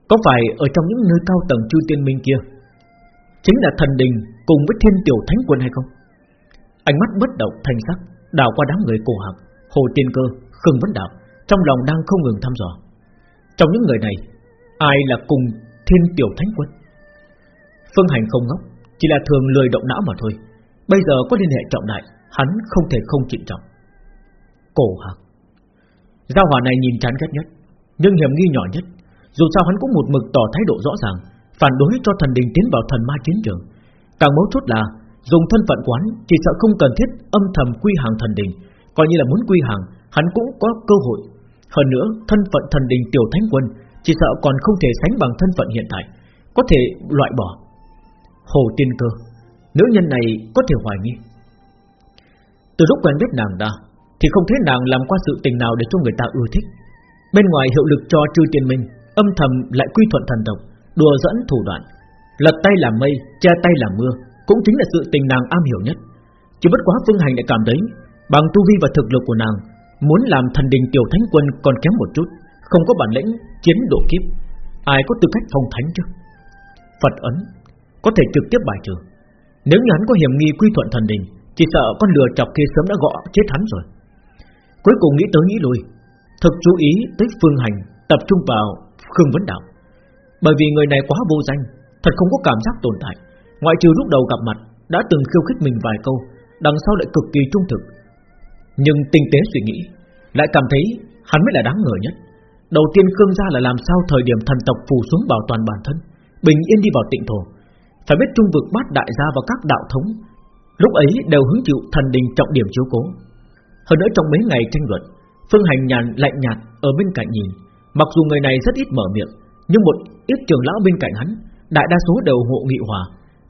Có phải ở trong những nơi cao tầng chư tiên minh kia Chính là thần đình Cùng với thiên tiểu thánh quân hay không? Ánh mắt bất động thanh sắc Đào qua đám người cổ hạc Hồ tiên cơ, khương vấn đạo. Trong lòng đang không ngừng thăm dò. Trong những người này, Ai là cùng thiên tiểu thánh quân? Phương Hành không ngốc, Chỉ là thường lười động não mà thôi. Bây giờ có liên hệ trọng đại, Hắn không thể không trịnh trọng. Cổ hạc. Giao hòa này nhìn chán ghét nhất, Nhưng hiểm nghi nhỏ nhất. Dù sao hắn cũng một mực tỏ thái độ rõ ràng, Phản đối cho thần đình tiến vào thần ma chiến trường. Càng mấu chốt là, Dùng thân phận quán Chỉ sợ không cần thiết âm thầm quy hàng thần đình. Coi như là muốn quy hàng, Hắn cũng có cơ hội hơn nữa thân phận thần đình tiểu thánh quân Chỉ sợ còn không thể sánh bằng thân phận hiện tại Có thể loại bỏ. Hồ Tiên Cơ Nữ nhân này có thể hoài nghi. Từ lúc quen biết nàng đã Thì không thấy nàng làm qua sự tình nào để cho người ta ưa thích. Bên ngoài hiệu lực cho Trư tiền minh Âm thầm lại quy thuận thần tộc Đùa dẫn thủ đoạn. Lật tay làm mây, che tay làm mưa Cũng chính là sự tình nàng am hiểu nhất. Chỉ bất quá phương hành lại cảm thấy Bằng tu vi và thực lực của nàng Muốn làm thần đình tiểu thánh quân còn kém một chút Không có bản lĩnh chiến độ kiếp Ai có tư cách phong thánh chứ Phật ấn có thể trực tiếp bài trừ. Nếu như hắn có hiểm nghi quy thuận thần đình, chỉ sợ con lừa chọc kia sớm đã gõ chết hắn rồi. Cuối cùng nghĩ tới nghĩ lui, thực chú ý tới phương hành, tập trung vào Khương Vấn Đạo. Bởi vì người này quá vô danh, thật không có cảm giác tồn tại. Ngoại trừ lúc đầu gặp mặt đã từng khiêu khích mình vài câu, đằng sau lại cực kỳ trung thực. Nhưng tinh tế suy nghĩ, lại cảm thấy hắn mới là đáng ngờ nhất. Đầu tiên Khương gia là làm sao thời điểm thần tộc phù xuống bảo toàn bản thân, bình yên đi vào tịnh thổ, phải biết trung vực bát đại gia và các đạo thống Lúc ấy đều hứng chịu thần đình trọng điểm chiếu cố. Hơn nữa trong mấy ngày tranh luận Phương Hành nhàn lạnh nhạt ở bên cạnh nhìn. Mặc dù người này rất ít mở miệng Nhưng một ít trưởng lão bên cạnh hắn Đại đa số đều hộ nghị hòa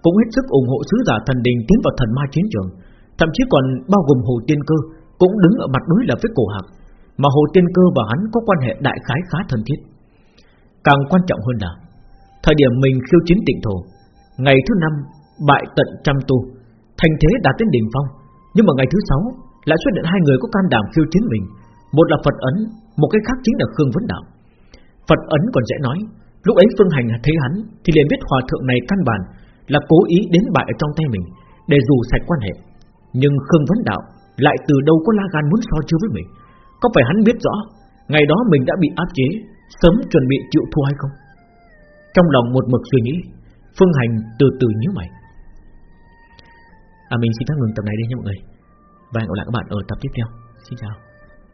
Cũng hết sức ủng hộ sứ giả thần đình tiến vào thần ma chiến trường Thậm chí còn bao gồm Hồ Tiên Cơ cũng đứng ở mặt đối lập với cổ hạc, Mà Hồ Tiên Cơ và hắn có quan hệ đại khái khá thân thiết. Càng quan trọng hơn là, Thời điểm mình khiêu chiến tịnh thổ, Ngày thứ năm bại tận trăm tu, Thành thế đạt đến đỉnh phong. Nhưng mà ngày thứ sáu lại xuất hiện hai người có can đảm khiêu chiến mình, Một là Phật Ấn, Một cái khác chính là Khương Vấn Đạo. Phật Ấn còn dễ nói, Lúc ấy Phương Hành thấy hắn Thì liền biết hòa thượng này căn bản Là cố ý đến bại ở trong tay mình Để dù sạch quan hệ. Nhưng Khương Vấn Đạo lại từ đâu có la gan muốn so chiếu với mình? Có phải hắn biết rõ, Ngày đó mình đã bị áp chế, Sớm chuẩn bị chịu thua hay không? Trong lòng một mực suy nghĩ, Phương Hành từ từ nhíu mày. À mình xin phép ngừng tập này đi nha mọi người. Và hẹn gặp lại các bạn ở tập tiếp theo. Xin chào.